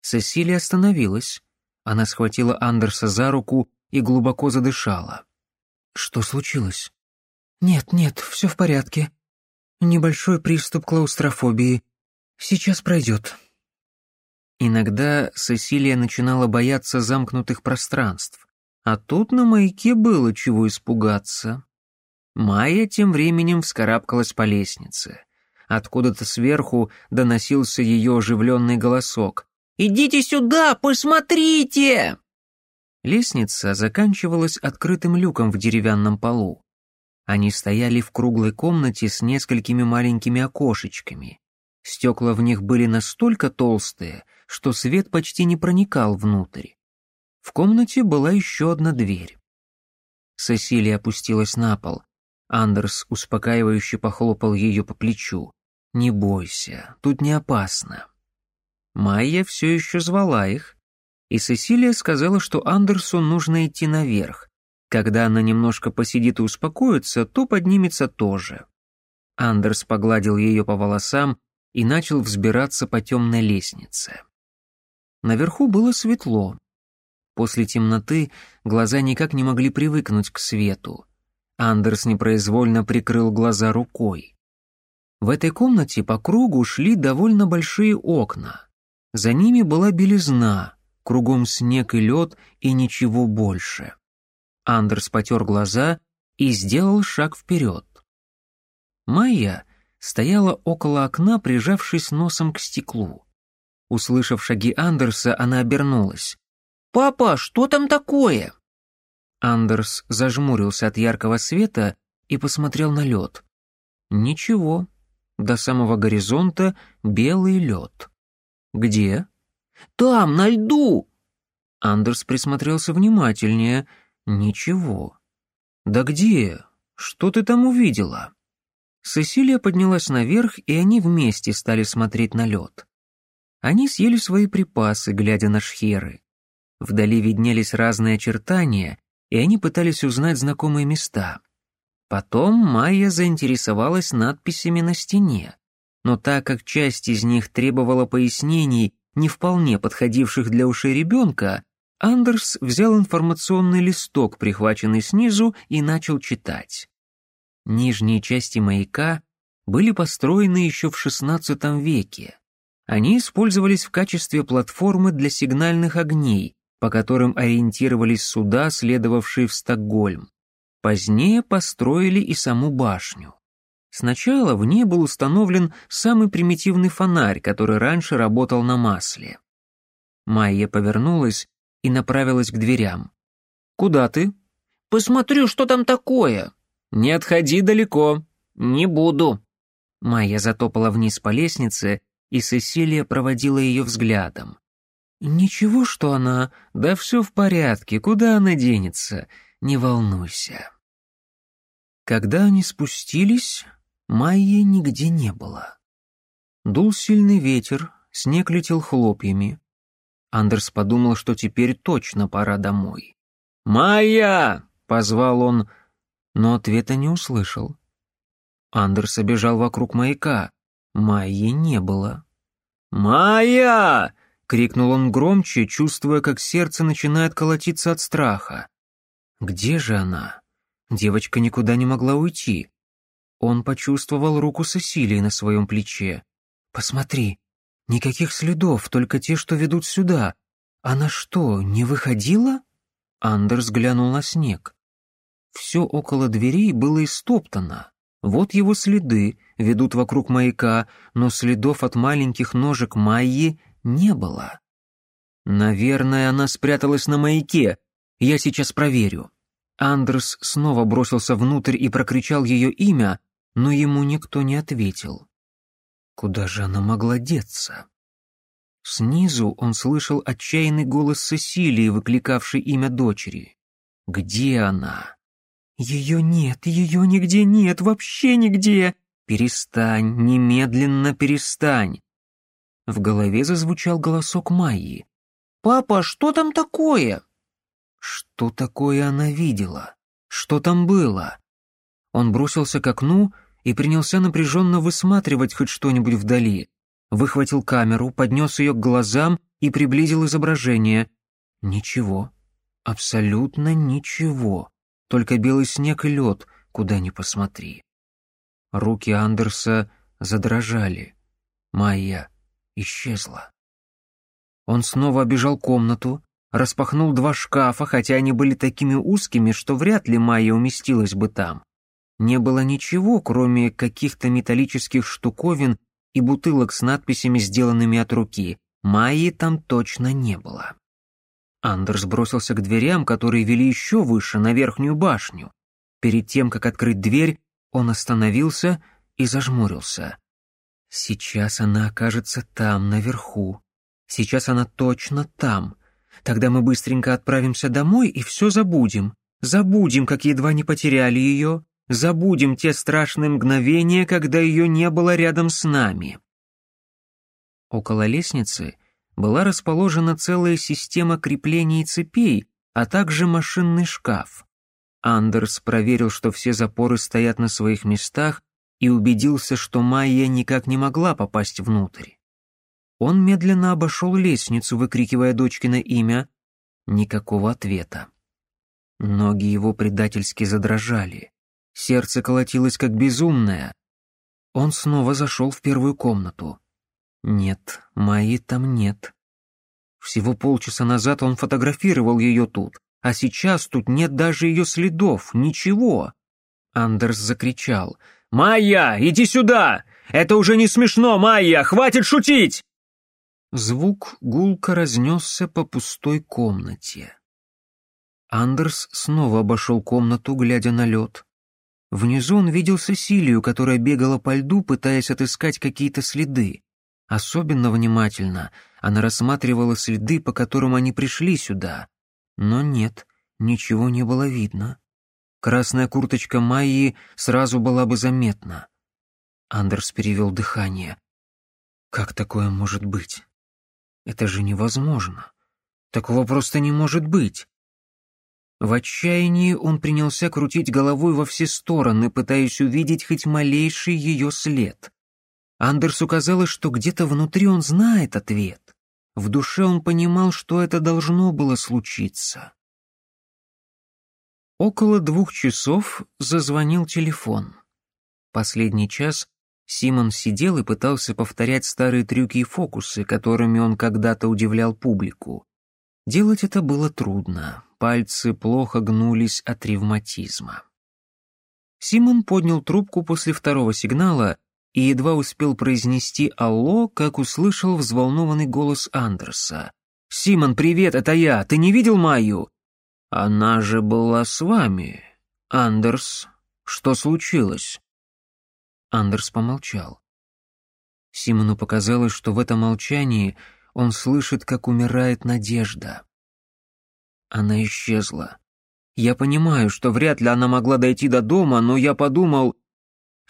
Сесилия остановилась. Она схватила Андерса за руку и глубоко задышала. «Что случилось?» «Нет, нет, все в порядке. Небольшой приступ клаустрофобии. Сейчас пройдет». Иногда Сесилия начинала бояться замкнутых пространств. А тут на маяке было чего испугаться. Майя тем временем вскарабкалась по лестнице. Откуда-то сверху доносился ее оживленный голосок. «Идите сюда, посмотрите!» Лестница заканчивалась открытым люком в деревянном полу. Они стояли в круглой комнате с несколькими маленькими окошечками. Стекла в них были настолько толстые, что свет почти не проникал внутрь. В комнате была еще одна дверь. Сесилия опустилась на пол. Андерс успокаивающе похлопал ее по плечу. «Не бойся, тут не опасно». Майя все еще звала их, и Сесилия сказала, что Андерсу нужно идти наверх. Когда она немножко посидит и успокоится, то поднимется тоже. Андерс погладил ее по волосам и начал взбираться по темной лестнице. Наверху было светло, После темноты глаза никак не могли привыкнуть к свету. Андерс непроизвольно прикрыл глаза рукой. В этой комнате по кругу шли довольно большие окна. За ними была белизна, кругом снег и лед и ничего больше. Андерс потер глаза и сделал шаг вперед. Майя стояла около окна, прижавшись носом к стеклу. Услышав шаги Андерса, она обернулась. «Папа, что там такое?» Андерс зажмурился от яркого света и посмотрел на лед. «Ничего. До самого горизонта белый лед». «Где?» «Там, на льду!» Андерс присмотрелся внимательнее. «Ничего». «Да где? Что ты там увидела?» Сесилия поднялась наверх, и они вместе стали смотреть на лед. Они съели свои припасы, глядя на шхеры. Вдали виднелись разные очертания, и они пытались узнать знакомые места. Потом Майя заинтересовалась надписями на стене, но так как часть из них требовала пояснений, не вполне подходивших для ушей ребенка, Андерс взял информационный листок, прихваченный снизу, и начал читать. Нижние части маяка были построены еще в XVI веке. Они использовались в качестве платформы для сигнальных огней, по которым ориентировались суда, следовавшие в Стокгольм. Позднее построили и саму башню. Сначала в ней был установлен самый примитивный фонарь, который раньше работал на масле. Майя повернулась и направилась к дверям. «Куда ты?» «Посмотрю, что там такое!» «Не отходи далеко!» «Не буду!» Майя затопала вниз по лестнице, и Сесилия проводила ее взглядом. «Ничего, что она... Да все в порядке, куда она денется? Не волнуйся». Когда они спустились, Майи нигде не было. Дул сильный ветер, снег летел хлопьями. Андерс подумал, что теперь точно пора домой. «Майя!» — позвал он, но ответа не услышал. Андерс обежал вокруг маяка. Майи не было. «Майя!» Крикнул он громче, чувствуя, как сердце начинает колотиться от страха. «Где же она?» Девочка никуда не могла уйти. Он почувствовал руку Сесилии на своем плече. «Посмотри, никаких следов, только те, что ведут сюда. Она что, не выходила?» Андерс глянул на снег. Все около дверей было истоптано. Вот его следы ведут вокруг маяка, но следов от маленьких ножек Майи не было. Наверное, она спряталась на маяке. Я сейчас проверю. Андерс снова бросился внутрь и прокричал ее имя, но ему никто не ответил. Куда же она могла деться? Снизу он слышал отчаянный голос Сесилии, выкликавший имя дочери. «Где она?» «Ее нет, ее нигде нет, вообще нигде!» «Перестань, немедленно перестань!» В голове зазвучал голосок Майи. «Папа, что там такое?» Что такое она видела? Что там было? Он бросился к окну и принялся напряженно высматривать хоть что-нибудь вдали. Выхватил камеру, поднес ее к глазам и приблизил изображение. Ничего. Абсолютно ничего. Только белый снег и лед, куда ни посмотри. Руки Андерса задрожали. «Майя, исчезла. Он снова обежал комнату, распахнул два шкафа, хотя они были такими узкими, что вряд ли Майя уместилась бы там. Не было ничего, кроме каких-то металлических штуковин и бутылок с надписями, сделанными от руки. Майи там точно не было. Андерс бросился к дверям, которые вели еще выше, на верхнюю башню. Перед тем, как открыть дверь, он остановился и зажмурился. Сейчас она окажется там, наверху. Сейчас она точно там. Тогда мы быстренько отправимся домой и все забудем. Забудем, как едва не потеряли ее. Забудем те страшные мгновения, когда ее не было рядом с нами. Около лестницы была расположена целая система креплений цепей, а также машинный шкаф. Андерс проверил, что все запоры стоят на своих местах, и убедился, что Майя никак не могла попасть внутрь. Он медленно обошел лестницу, выкрикивая дочкино имя. Никакого ответа. Ноги его предательски задрожали. Сердце колотилось как безумное. Он снова зашел в первую комнату. Нет, Майи там нет. Всего полчаса назад он фотографировал ее тут, а сейчас тут нет даже ее следов, ничего. Андерс закричал — Майя, иди сюда! Это уже не смешно, Майя! Хватит шутить!» Звук гулко разнесся по пустой комнате. Андерс снова обошел комнату, глядя на лед. Внизу он видел Сесилию, которая бегала по льду, пытаясь отыскать какие-то следы. Особенно внимательно она рассматривала следы, по которым они пришли сюда. Но нет, ничего не было видно. Красная курточка Майи сразу была бы заметна. Андерс перевел дыхание. «Как такое может быть? Это же невозможно. Такого просто не может быть». В отчаянии он принялся крутить головой во все стороны, пытаясь увидеть хоть малейший ее след. Андерсу казалось, что где-то внутри он знает ответ. В душе он понимал, что это должно было случиться. Около двух часов зазвонил телефон. Последний час Симон сидел и пытался повторять старые трюки и фокусы, которыми он когда-то удивлял публику. Делать это было трудно, пальцы плохо гнулись от ревматизма. Симон поднял трубку после второго сигнала и едва успел произнести «Алло», как услышал взволнованный голос Андерса. «Симон, привет, это я! Ты не видел Майю? Она же была с вами, Андерс. Что случилось?» Андерс помолчал. Симону показалось, что в этом молчании он слышит, как умирает надежда. Она исчезла. Я понимаю, что вряд ли она могла дойти до дома, но я подумал...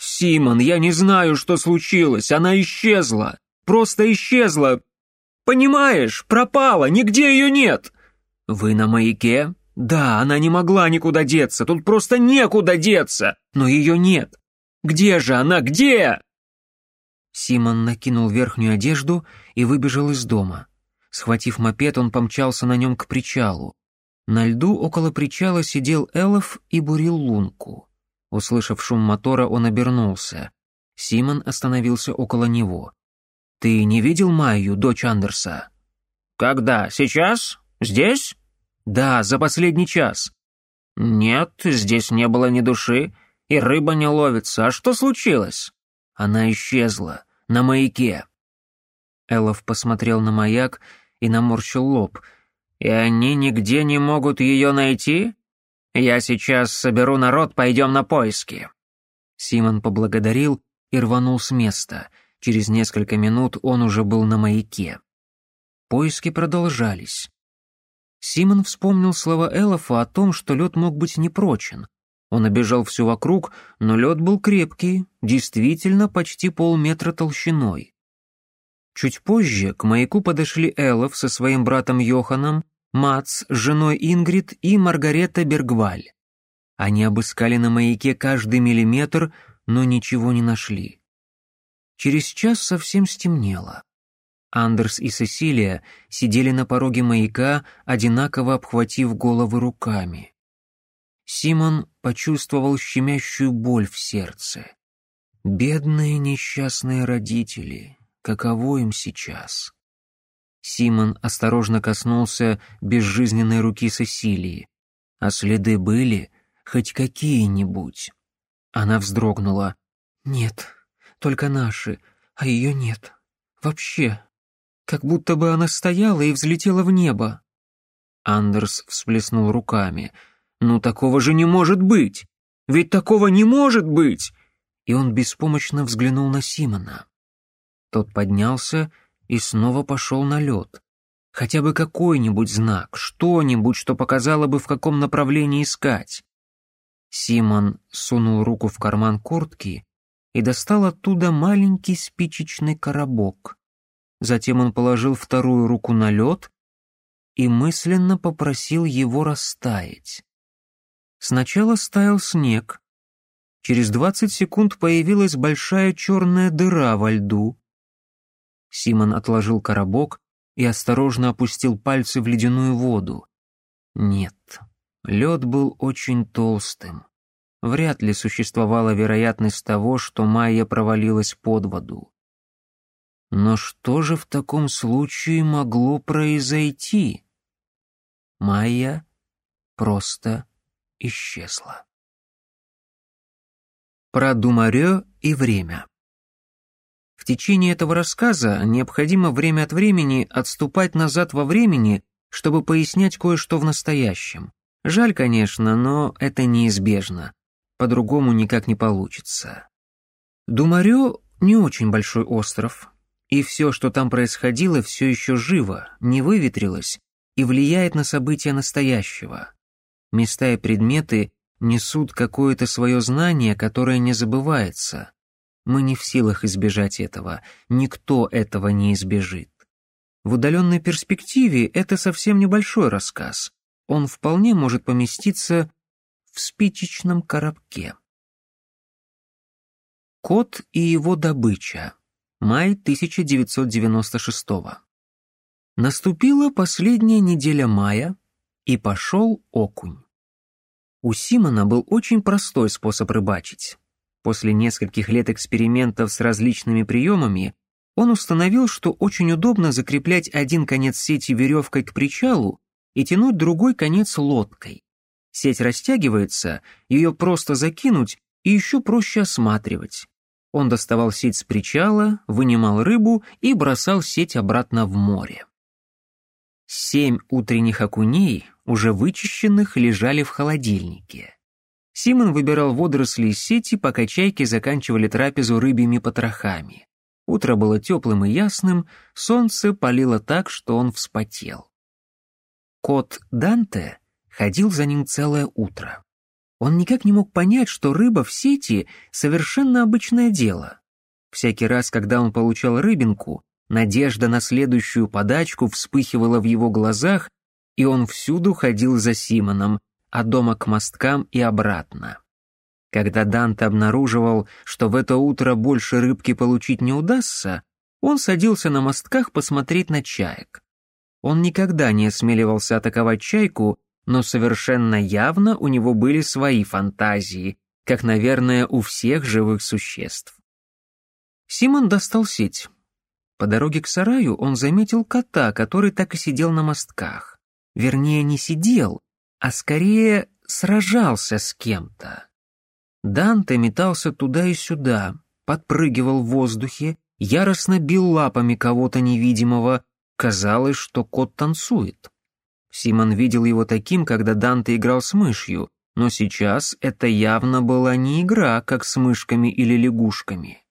«Симон, я не знаю, что случилось. Она исчезла. Просто исчезла. Понимаешь, пропала, нигде ее нет». «Вы на маяке?» Да, она не могла никуда деться, тут просто некуда деться, но ее нет. Где же она, где? Симон накинул верхнюю одежду и выбежал из дома. Схватив мопед, он помчался на нем к причалу. На льду около причала сидел Элов и бурил лунку. Услышав шум мотора, он обернулся. Симон остановился около него. «Ты не видел Майю, дочь Андерса?» «Когда? Сейчас? Здесь?» «Да, за последний час». «Нет, здесь не было ни души, и рыба не ловится. А что случилось?» «Она исчезла. На маяке». Элов посмотрел на маяк и наморщил лоб. «И они нигде не могут ее найти? Я сейчас соберу народ, пойдем на поиски». Симон поблагодарил и рванул с места. Через несколько минут он уже был на маяке. Поиски продолжались. Симон вспомнил слова Элофа о том, что лед мог быть непрочен. Он обежал все вокруг, но лед был крепкий, действительно почти полметра толщиной. Чуть позже к маяку подошли Элоф со своим братом Йоханом, Мац с женой Ингрид и Маргарета Бергваль. Они обыскали на маяке каждый миллиметр, но ничего не нашли. Через час совсем стемнело. Андерс и Сесилия сидели на пороге маяка, одинаково обхватив головы руками. Симон почувствовал щемящую боль в сердце. «Бедные несчастные родители, каково им сейчас?» Симон осторожно коснулся безжизненной руки Сесилии. «А следы были? Хоть какие-нибудь?» Она вздрогнула. «Нет, только наши, а ее нет. Вообще как будто бы она стояла и взлетела в небо. Андерс всплеснул руками. «Ну такого же не может быть! Ведь такого не может быть!» И он беспомощно взглянул на Симона. Тот поднялся и снова пошел на лед. Хотя бы какой-нибудь знак, что-нибудь, что показало бы, в каком направлении искать. Симон сунул руку в карман куртки и достал оттуда маленький спичечный коробок — Затем он положил вторую руку на лед и мысленно попросил его растаять. Сначала стаял снег. Через двадцать секунд появилась большая черная дыра во льду. Симон отложил коробок и осторожно опустил пальцы в ледяную воду. Нет, лед был очень толстым. Вряд ли существовала вероятность того, что Майя провалилась под воду. Но что же в таком случае могло произойти? Майя просто исчезла. Про Думарё и время. В течение этого рассказа необходимо время от времени отступать назад во времени, чтобы пояснять кое-что в настоящем. Жаль, конечно, но это неизбежно. По-другому никак не получится. Думарё не очень большой остров, и все, что там происходило, все еще живо, не выветрилось и влияет на события настоящего. Места и предметы несут какое-то свое знание, которое не забывается. Мы не в силах избежать этого, никто этого не избежит. В удаленной перспективе это совсем небольшой рассказ. Он вполне может поместиться в спичечном коробке. Кот и его добыча май 1996 -го. Наступила последняя неделя мая, и пошел окунь. У Симона был очень простой способ рыбачить. После нескольких лет экспериментов с различными приемами он установил, что очень удобно закреплять один конец сети веревкой к причалу и тянуть другой конец лодкой. Сеть растягивается, ее просто закинуть и еще проще осматривать. Он доставал сеть с причала, вынимал рыбу и бросал сеть обратно в море. Семь утренних окуней, уже вычищенных, лежали в холодильнике. Симон выбирал водоросли из сети, пока чайки заканчивали трапезу рыбьими потрохами. Утро было теплым и ясным, солнце палило так, что он вспотел. Кот Данте ходил за ним целое утро. Он никак не мог понять, что рыба в сети — совершенно обычное дело. Всякий раз, когда он получал рыбинку, надежда на следующую подачку вспыхивала в его глазах, и он всюду ходил за Симоном, от дома к мосткам и обратно. Когда Данте обнаруживал, что в это утро больше рыбки получить не удастся, он садился на мостках посмотреть на чаек. Он никогда не осмеливался атаковать чайку, но совершенно явно у него были свои фантазии, как, наверное, у всех живых существ. Симон достал сеть. По дороге к сараю он заметил кота, который так и сидел на мостках. Вернее, не сидел, а скорее сражался с кем-то. Данте метался туда и сюда, подпрыгивал в воздухе, яростно бил лапами кого-то невидимого. Казалось, что кот танцует. Симон видел его таким, когда Данте играл с мышью, но сейчас это явно была не игра, как с мышками или лягушками.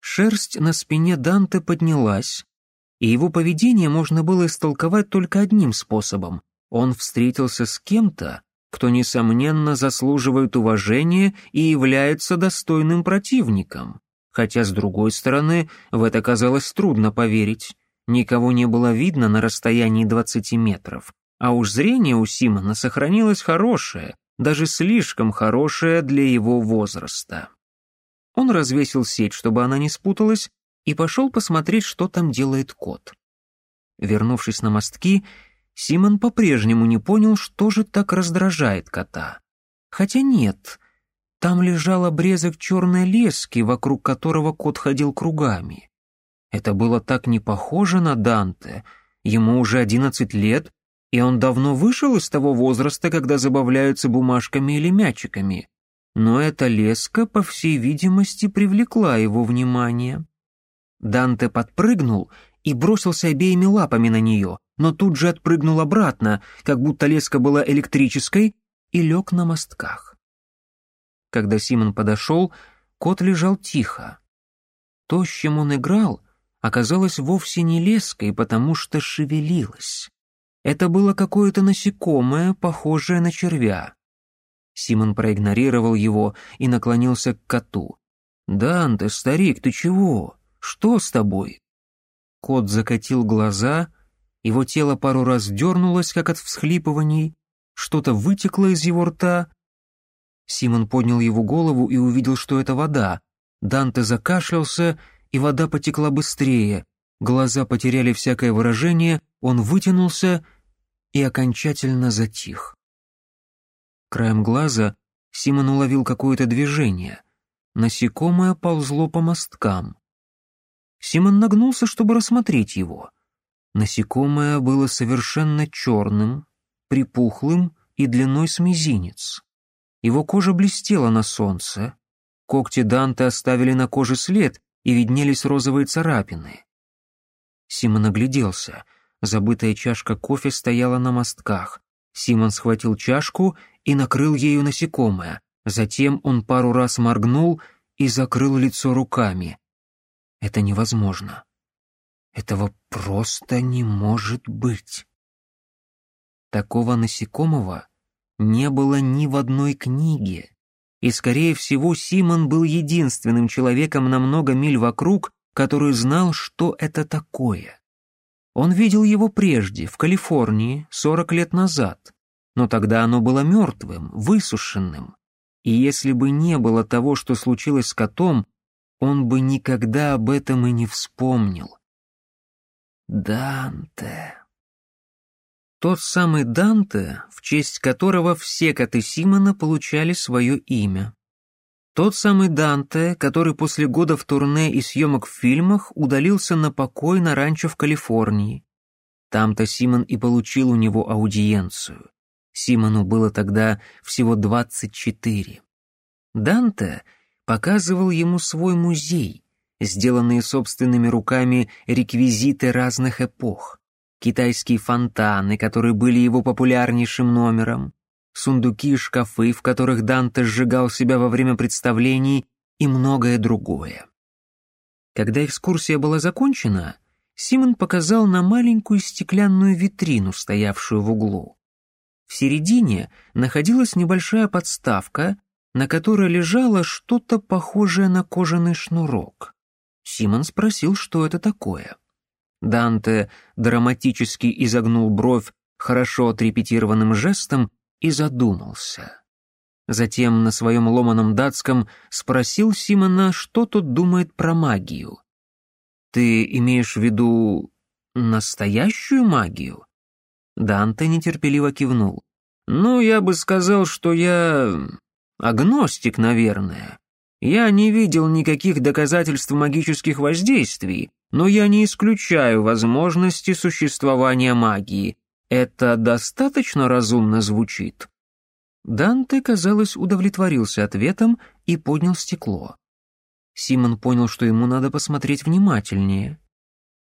Шерсть на спине Данте поднялась, и его поведение можно было истолковать только одним способом. Он встретился с кем-то, кто, несомненно, заслуживает уважения и является достойным противником. Хотя, с другой стороны, в это казалось трудно поверить. Никого не было видно на расстоянии 20 метров, а уж зрение у Симона сохранилось хорошее, даже слишком хорошее для его возраста. Он развесил сеть, чтобы она не спуталась, и пошел посмотреть, что там делает кот. Вернувшись на мостки, Симон по-прежнему не понял, что же так раздражает кота. Хотя нет, там лежал обрезок черной лески, вокруг которого кот ходил кругами. Это было так не похоже на Данте. Ему уже одиннадцать лет, и он давно вышел из того возраста, когда забавляются бумажками или мячиками. Но эта леска, по всей видимости, привлекла его внимание. Данте подпрыгнул и бросился обеими лапами на нее, но тут же отпрыгнул обратно, как будто леска была электрической, и лег на мостках. Когда Симон подошел, кот лежал тихо. То, с чем он играл — оказалась вовсе не леской, потому что шевелилась. Это было какое-то насекомое, похожее на червя. Симон проигнорировал его и наклонился к коту. «Данте, старик, ты чего? Что с тобой?» Кот закатил глаза, его тело пару раз дернулось, как от всхлипываний, что-то вытекло из его рта. Симон поднял его голову и увидел, что это вода. Данте закашлялся и вода потекла быстрее. Глаза потеряли всякое выражение, он вытянулся и окончательно затих. Краем глаза Симон уловил какое-то движение. Насекомое ползло по мосткам. Симон нагнулся, чтобы рассмотреть его. Насекомое было совершенно черным, припухлым и длиной с мизинец. Его кожа блестела на солнце. Когти Данте оставили на коже след, и виднелись розовые царапины. Симон огляделся. Забытая чашка кофе стояла на мостках. Симон схватил чашку и накрыл ею насекомое. Затем он пару раз моргнул и закрыл лицо руками. Это невозможно. Этого просто не может быть. Такого насекомого не было ни в одной книге и, скорее всего, Симон был единственным человеком на много миль вокруг, который знал, что это такое. Он видел его прежде, в Калифорнии, 40 лет назад, но тогда оно было мертвым, высушенным, и если бы не было того, что случилось с котом, он бы никогда об этом и не вспомнил. «Данте», тот самый Данте, в честь которого все коты Симона получали свое имя. Тот самый Данте, который после года в турне и съемок в фильмах удалился на покой на ранчо в Калифорнии. Там-то Симон и получил у него аудиенцию. Симону было тогда всего 24. Данте показывал ему свой музей, сделанные собственными руками реквизиты разных эпох. Китайские фонтаны, которые были его популярнейшим номером, сундуки и шкафы, в которых Данте сжигал себя во время представлений и многое другое. Когда экскурсия была закончена, Симон показал на маленькую стеклянную витрину, стоявшую в углу. В середине находилась небольшая подставка, на которой лежало что-то похожее на кожаный шнурок. Симон спросил, что это такое. Данте драматически изогнул бровь хорошо отрепетированным жестом и задумался. Затем на своем ломаном датском спросил Симона, что тот думает про магию. «Ты имеешь в виду настоящую магию?» Данте нетерпеливо кивнул. «Ну, я бы сказал, что я агностик, наверное. Я не видел никаких доказательств магических воздействий, но я не исключаю возможности существования магии. Это достаточно разумно звучит». Данте, казалось, удовлетворился ответом и поднял стекло. Симон понял, что ему надо посмотреть внимательнее.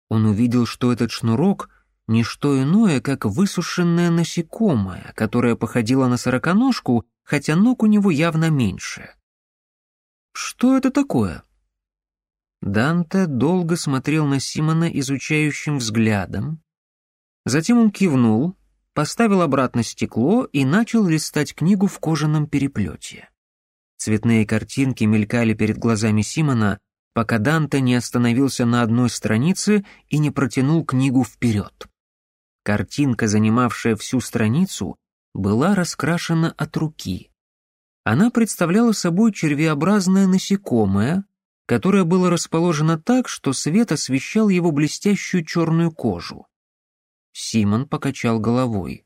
Он увидел, что этот шнурок — не что иное, как высушенное насекомое, которое походило на сороконожку, хотя ног у него явно меньше. «Что это такое?» Данте долго смотрел на Симона изучающим взглядом. Затем он кивнул, поставил обратно стекло и начал листать книгу в кожаном переплете. Цветные картинки мелькали перед глазами Симона, пока Данте не остановился на одной странице и не протянул книгу вперед. Картинка, занимавшая всю страницу, была раскрашена от руки. Она представляла собой червеобразное насекомое, которое было расположено так, что свет освещал его блестящую черную кожу. Симон покачал головой.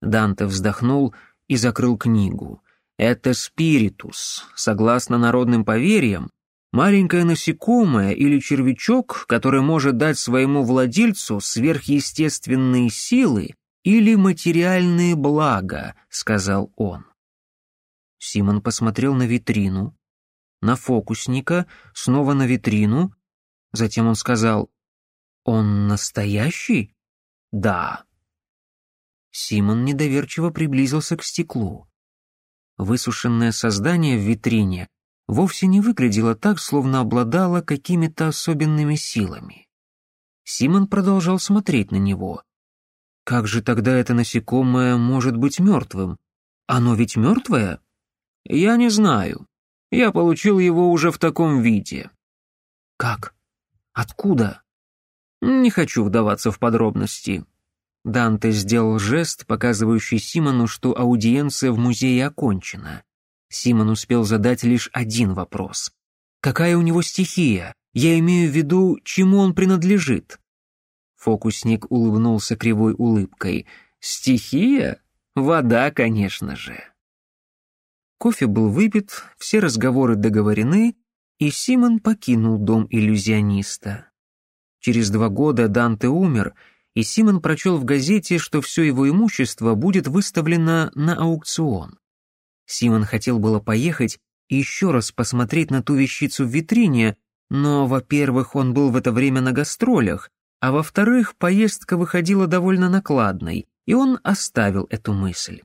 Данте вздохнул и закрыл книгу. Это спиритус. Согласно народным поверьям, маленькое насекомое или червячок, который может дать своему владельцу сверхъестественные силы или материальные блага, сказал он. Симон посмотрел на витрину, на фокусника, снова на витрину. Затем он сказал, «Он настоящий?» «Да». Симон недоверчиво приблизился к стеклу. Высушенное создание в витрине вовсе не выглядело так, словно обладало какими-то особенными силами. Симон продолжал смотреть на него. «Как же тогда это насекомое может быть мертвым? Оно ведь мертвое?» «Я не знаю», я получил его уже в таком виде». «Как? Откуда?» «Не хочу вдаваться в подробности». Данте сделал жест, показывающий Симону, что аудиенция в музее окончена. Симон успел задать лишь один вопрос. «Какая у него стихия? Я имею в виду, чему он принадлежит?» Фокусник улыбнулся кривой улыбкой. «Стихия? Вода, конечно же». Кофе был выпит, все разговоры договорены, и Симон покинул дом иллюзиониста. Через два года Данте умер, и Симон прочел в газете, что все его имущество будет выставлено на аукцион. Симон хотел было поехать и еще раз посмотреть на ту вещицу в витрине, но, во-первых, он был в это время на гастролях, а во-вторых, поездка выходила довольно накладной, и он оставил эту мысль.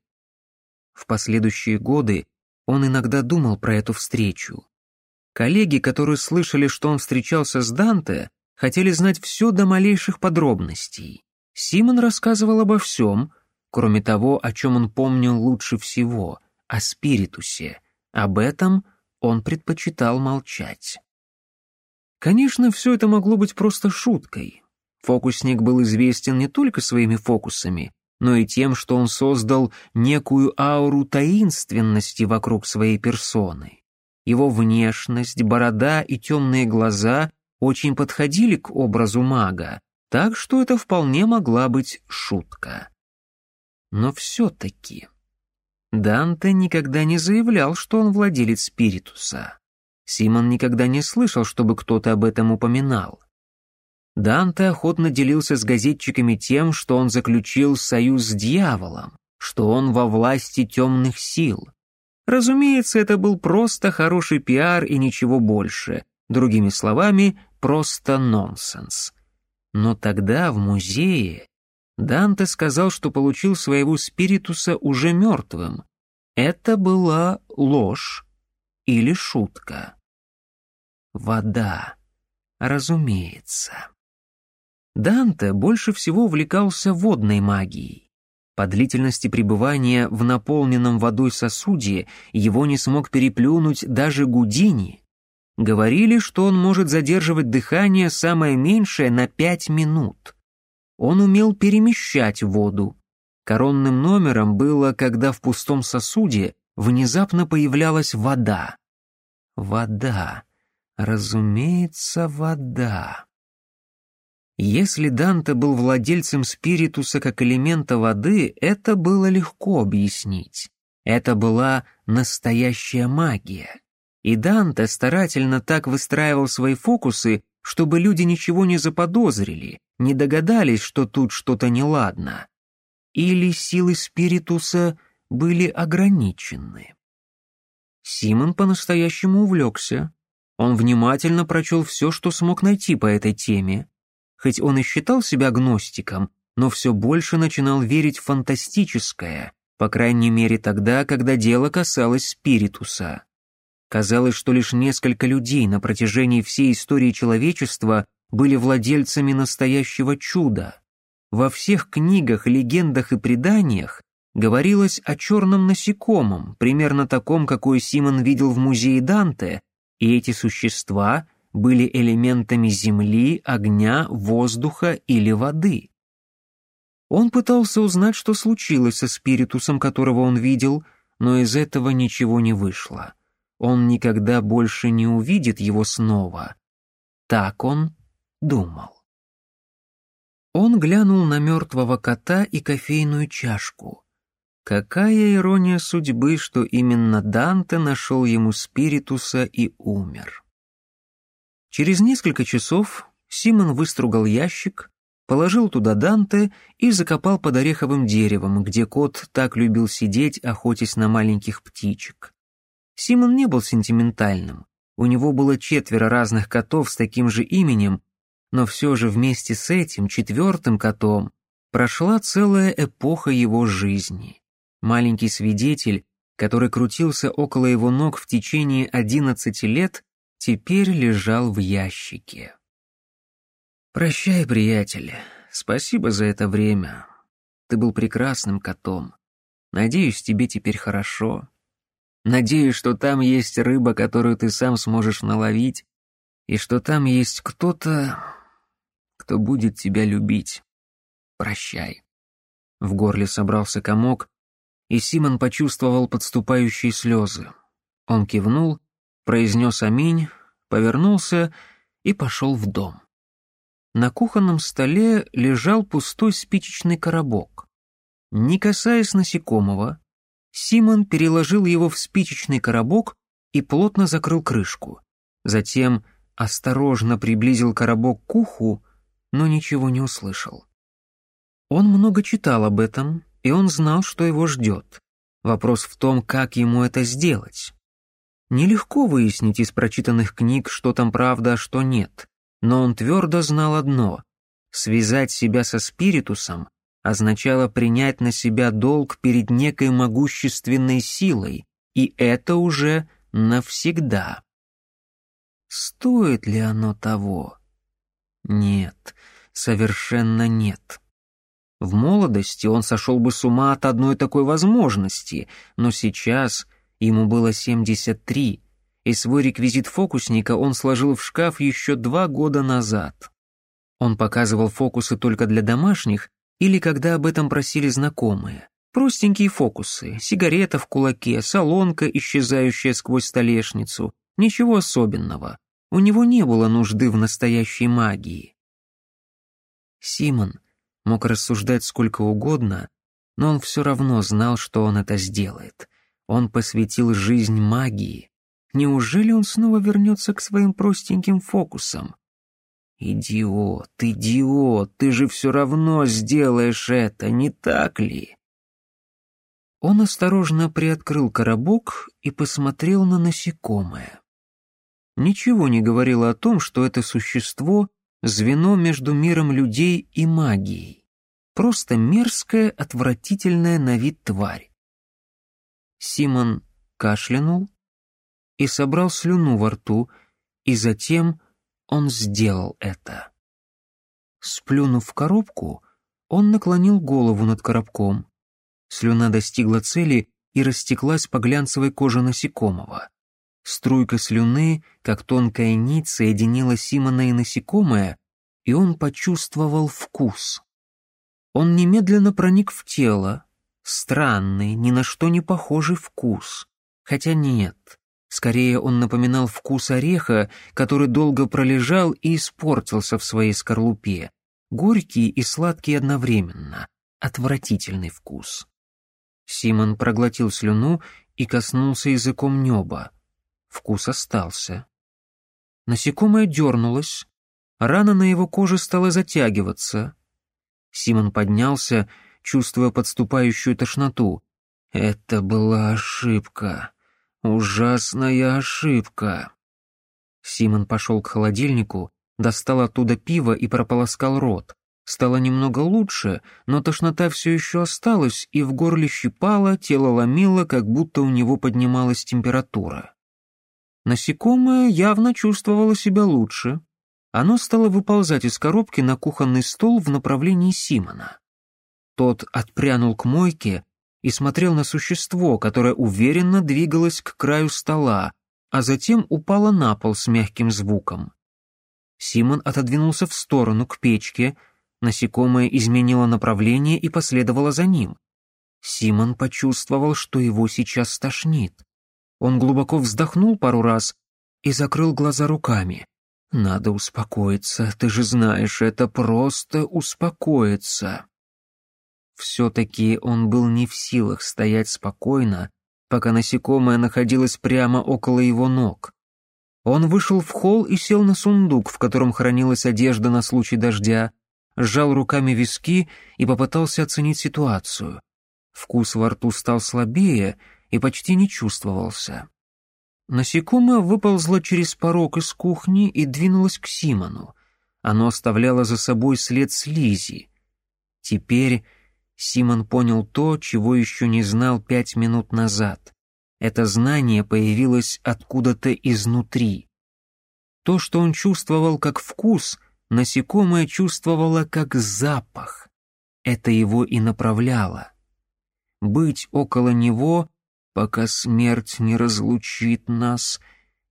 В последующие годы он иногда думал про эту встречу. Коллеги, которые слышали, что он встречался с Данте, хотели знать все до малейших подробностей. Симон рассказывал обо всем, кроме того, о чем он помнил лучше всего, о спиритусе. Об этом он предпочитал молчать. Конечно, все это могло быть просто шуткой. Фокусник был известен не только своими фокусами, но и тем, что он создал некую ауру таинственности вокруг своей персоны. Его внешность, борода и темные глаза очень подходили к образу мага, так что это вполне могла быть шутка. Но все-таки Данте никогда не заявлял, что он владелец спиритуса. Симон никогда не слышал, чтобы кто-то об этом упоминал. Данте охотно делился с газетчиками тем, что он заключил союз с дьяволом, что он во власти темных сил. Разумеется, это был просто хороший пиар и ничего больше. Другими словами, просто нонсенс. Но тогда в музее Данте сказал, что получил своего спиритуса уже мертвым. Это была ложь или шутка. Вода, разумеется. Данте больше всего увлекался водной магией. По длительности пребывания в наполненном водой сосуде его не смог переплюнуть даже Гудини. Говорили, что он может задерживать дыхание самое меньшее на пять минут. Он умел перемещать воду. Коронным номером было, когда в пустом сосуде внезапно появлялась вода. Вода. Разумеется, вода. Если Данте был владельцем спиритуса как элемента воды, это было легко объяснить. Это была настоящая магия. И Данте старательно так выстраивал свои фокусы, чтобы люди ничего не заподозрили, не догадались, что тут что-то неладно. Или силы спиритуса были ограничены. Симон по-настоящему увлекся. Он внимательно прочел все, что смог найти по этой теме. Хоть он и считал себя гностиком, но все больше начинал верить в фантастическое, по крайней мере тогда, когда дело касалось спиритуса. Казалось, что лишь несколько людей на протяжении всей истории человечества были владельцами настоящего чуда. Во всех книгах, легендах и преданиях говорилось о черном насекомом, примерно таком, какое Симон видел в музее Данте, и эти существа были элементами земли, огня, воздуха или воды. Он пытался узнать, что случилось со спиритусом, которого он видел, но из этого ничего не вышло. Он никогда больше не увидит его снова. Так он думал. Он глянул на мертвого кота и кофейную чашку. Какая ирония судьбы, что именно Данте нашел ему спиритуса и умер. Через несколько часов Симон выстругал ящик, положил туда Данте и закопал под ореховым деревом, где кот так любил сидеть, охотясь на маленьких птичек. Симон не был сентиментальным. У него было четверо разных котов с таким же именем, но все же вместе с этим четвертым котом прошла целая эпоха его жизни. Маленький свидетель, который крутился около его ног в течение 11 лет, теперь лежал в ящике. «Прощай, приятель. Спасибо за это время. Ты был прекрасным котом. Надеюсь, тебе теперь хорошо. Надеюсь, что там есть рыба, которую ты сам сможешь наловить, и что там есть кто-то, кто будет тебя любить. Прощай». В горле собрался комок, и Симон почувствовал подступающие слезы. Он кивнул произнес аминь, повернулся и пошел в дом. На кухонном столе лежал пустой спичечный коробок. Не касаясь насекомого, Симон переложил его в спичечный коробок и плотно закрыл крышку. Затем осторожно приблизил коробок к уху, но ничего не услышал. Он много читал об этом, и он знал, что его ждет. Вопрос в том, как ему это сделать. Нелегко выяснить из прочитанных книг, что там правда, а что нет, но он твердо знал одно — связать себя со спиритусом означало принять на себя долг перед некой могущественной силой, и это уже навсегда. Стоит ли оно того? Нет, совершенно нет. В молодости он сошел бы с ума от одной такой возможности, но сейчас — Ему было 73, и свой реквизит фокусника он сложил в шкаф еще два года назад. Он показывал фокусы только для домашних или когда об этом просили знакомые. Простенькие фокусы, сигарета в кулаке, солонка, исчезающая сквозь столешницу. Ничего особенного. У него не было нужды в настоящей магии. Симон мог рассуждать сколько угодно, но он все равно знал, что он это сделает — он посвятил жизнь магии. Неужели он снова вернется к своим простеньким фокусам? «Идиот, идиот, ты же все равно сделаешь это, не так ли?» Он осторожно приоткрыл коробок и посмотрел на насекомое. Ничего не говорило о том, что это существо — звено между миром людей и магией. Просто мерзкая, отвратительная на вид тварь. Симон кашлянул и собрал слюну во рту, и затем он сделал это. Сплюнув в коробку, он наклонил голову над коробком. Слюна достигла цели и растеклась по глянцевой коже насекомого. Струйка слюны, как тонкая нить, соединила Симона и насекомое, и он почувствовал вкус. Он немедленно проник в тело, Странный, ни на что не похожий вкус. Хотя нет, скорее он напоминал вкус ореха, который долго пролежал и испортился в своей скорлупе. Горький и сладкий одновременно. Отвратительный вкус. Симон проглотил слюну и коснулся языком неба. Вкус остался. Насекомое дернулось. Рана на его коже стала затягиваться. Симон поднялся чувствуя подступающую тошноту. Это была ошибка. Ужасная ошибка. Симон пошел к холодильнику, достал оттуда пиво и прополоскал рот. Стало немного лучше, но тошнота все еще осталась, и в горле щипало, тело ломило, как будто у него поднималась температура. Насекомое явно чувствовало себя лучше. Оно стало выползать из коробки на кухонный стол в направлении Симона. Тот отпрянул к мойке и смотрел на существо, которое уверенно двигалось к краю стола, а затем упало на пол с мягким звуком. Симон отодвинулся в сторону к печке, насекомое изменило направление и последовало за ним. Симон почувствовал, что его сейчас тошнит. Он глубоко вздохнул пару раз и закрыл глаза руками. «Надо успокоиться, ты же знаешь, это просто успокоиться». Все-таки он был не в силах стоять спокойно, пока насекомое находилось прямо около его ног. Он вышел в холл и сел на сундук, в котором хранилась одежда на случай дождя, сжал руками виски и попытался оценить ситуацию. Вкус во рту стал слабее и почти не чувствовался. Насекомое выползло через порог из кухни и двинулось к Симону. Оно оставляло за собой след слизи. Теперь Симон понял то, чего еще не знал пять минут назад. Это знание появилось откуда-то изнутри. То, что он чувствовал как вкус, насекомое чувствовало как запах. Это его и направляло. Быть около него, пока смерть не разлучит нас,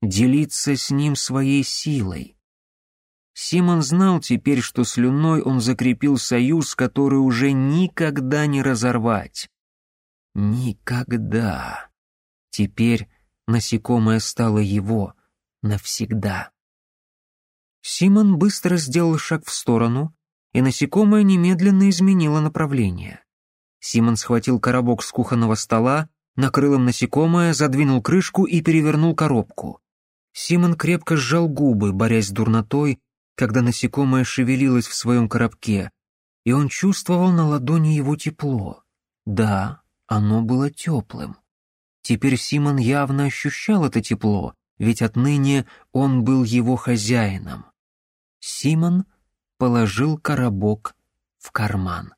делиться с ним своей силой. Симон знал теперь, что слюной он закрепил союз, который уже никогда не разорвать. Никогда. Теперь насекомое стало его навсегда. Симон быстро сделал шаг в сторону, и насекомое немедленно изменило направление. Симон схватил коробок с кухонного стола, накрыл им насекомое, задвинул крышку и перевернул коробку. Симон крепко сжал губы, борясь с дурнотой, когда насекомое шевелилось в своем коробке, и он чувствовал на ладони его тепло. Да, оно было теплым. Теперь Симон явно ощущал это тепло, ведь отныне он был его хозяином. Симон положил коробок в карман.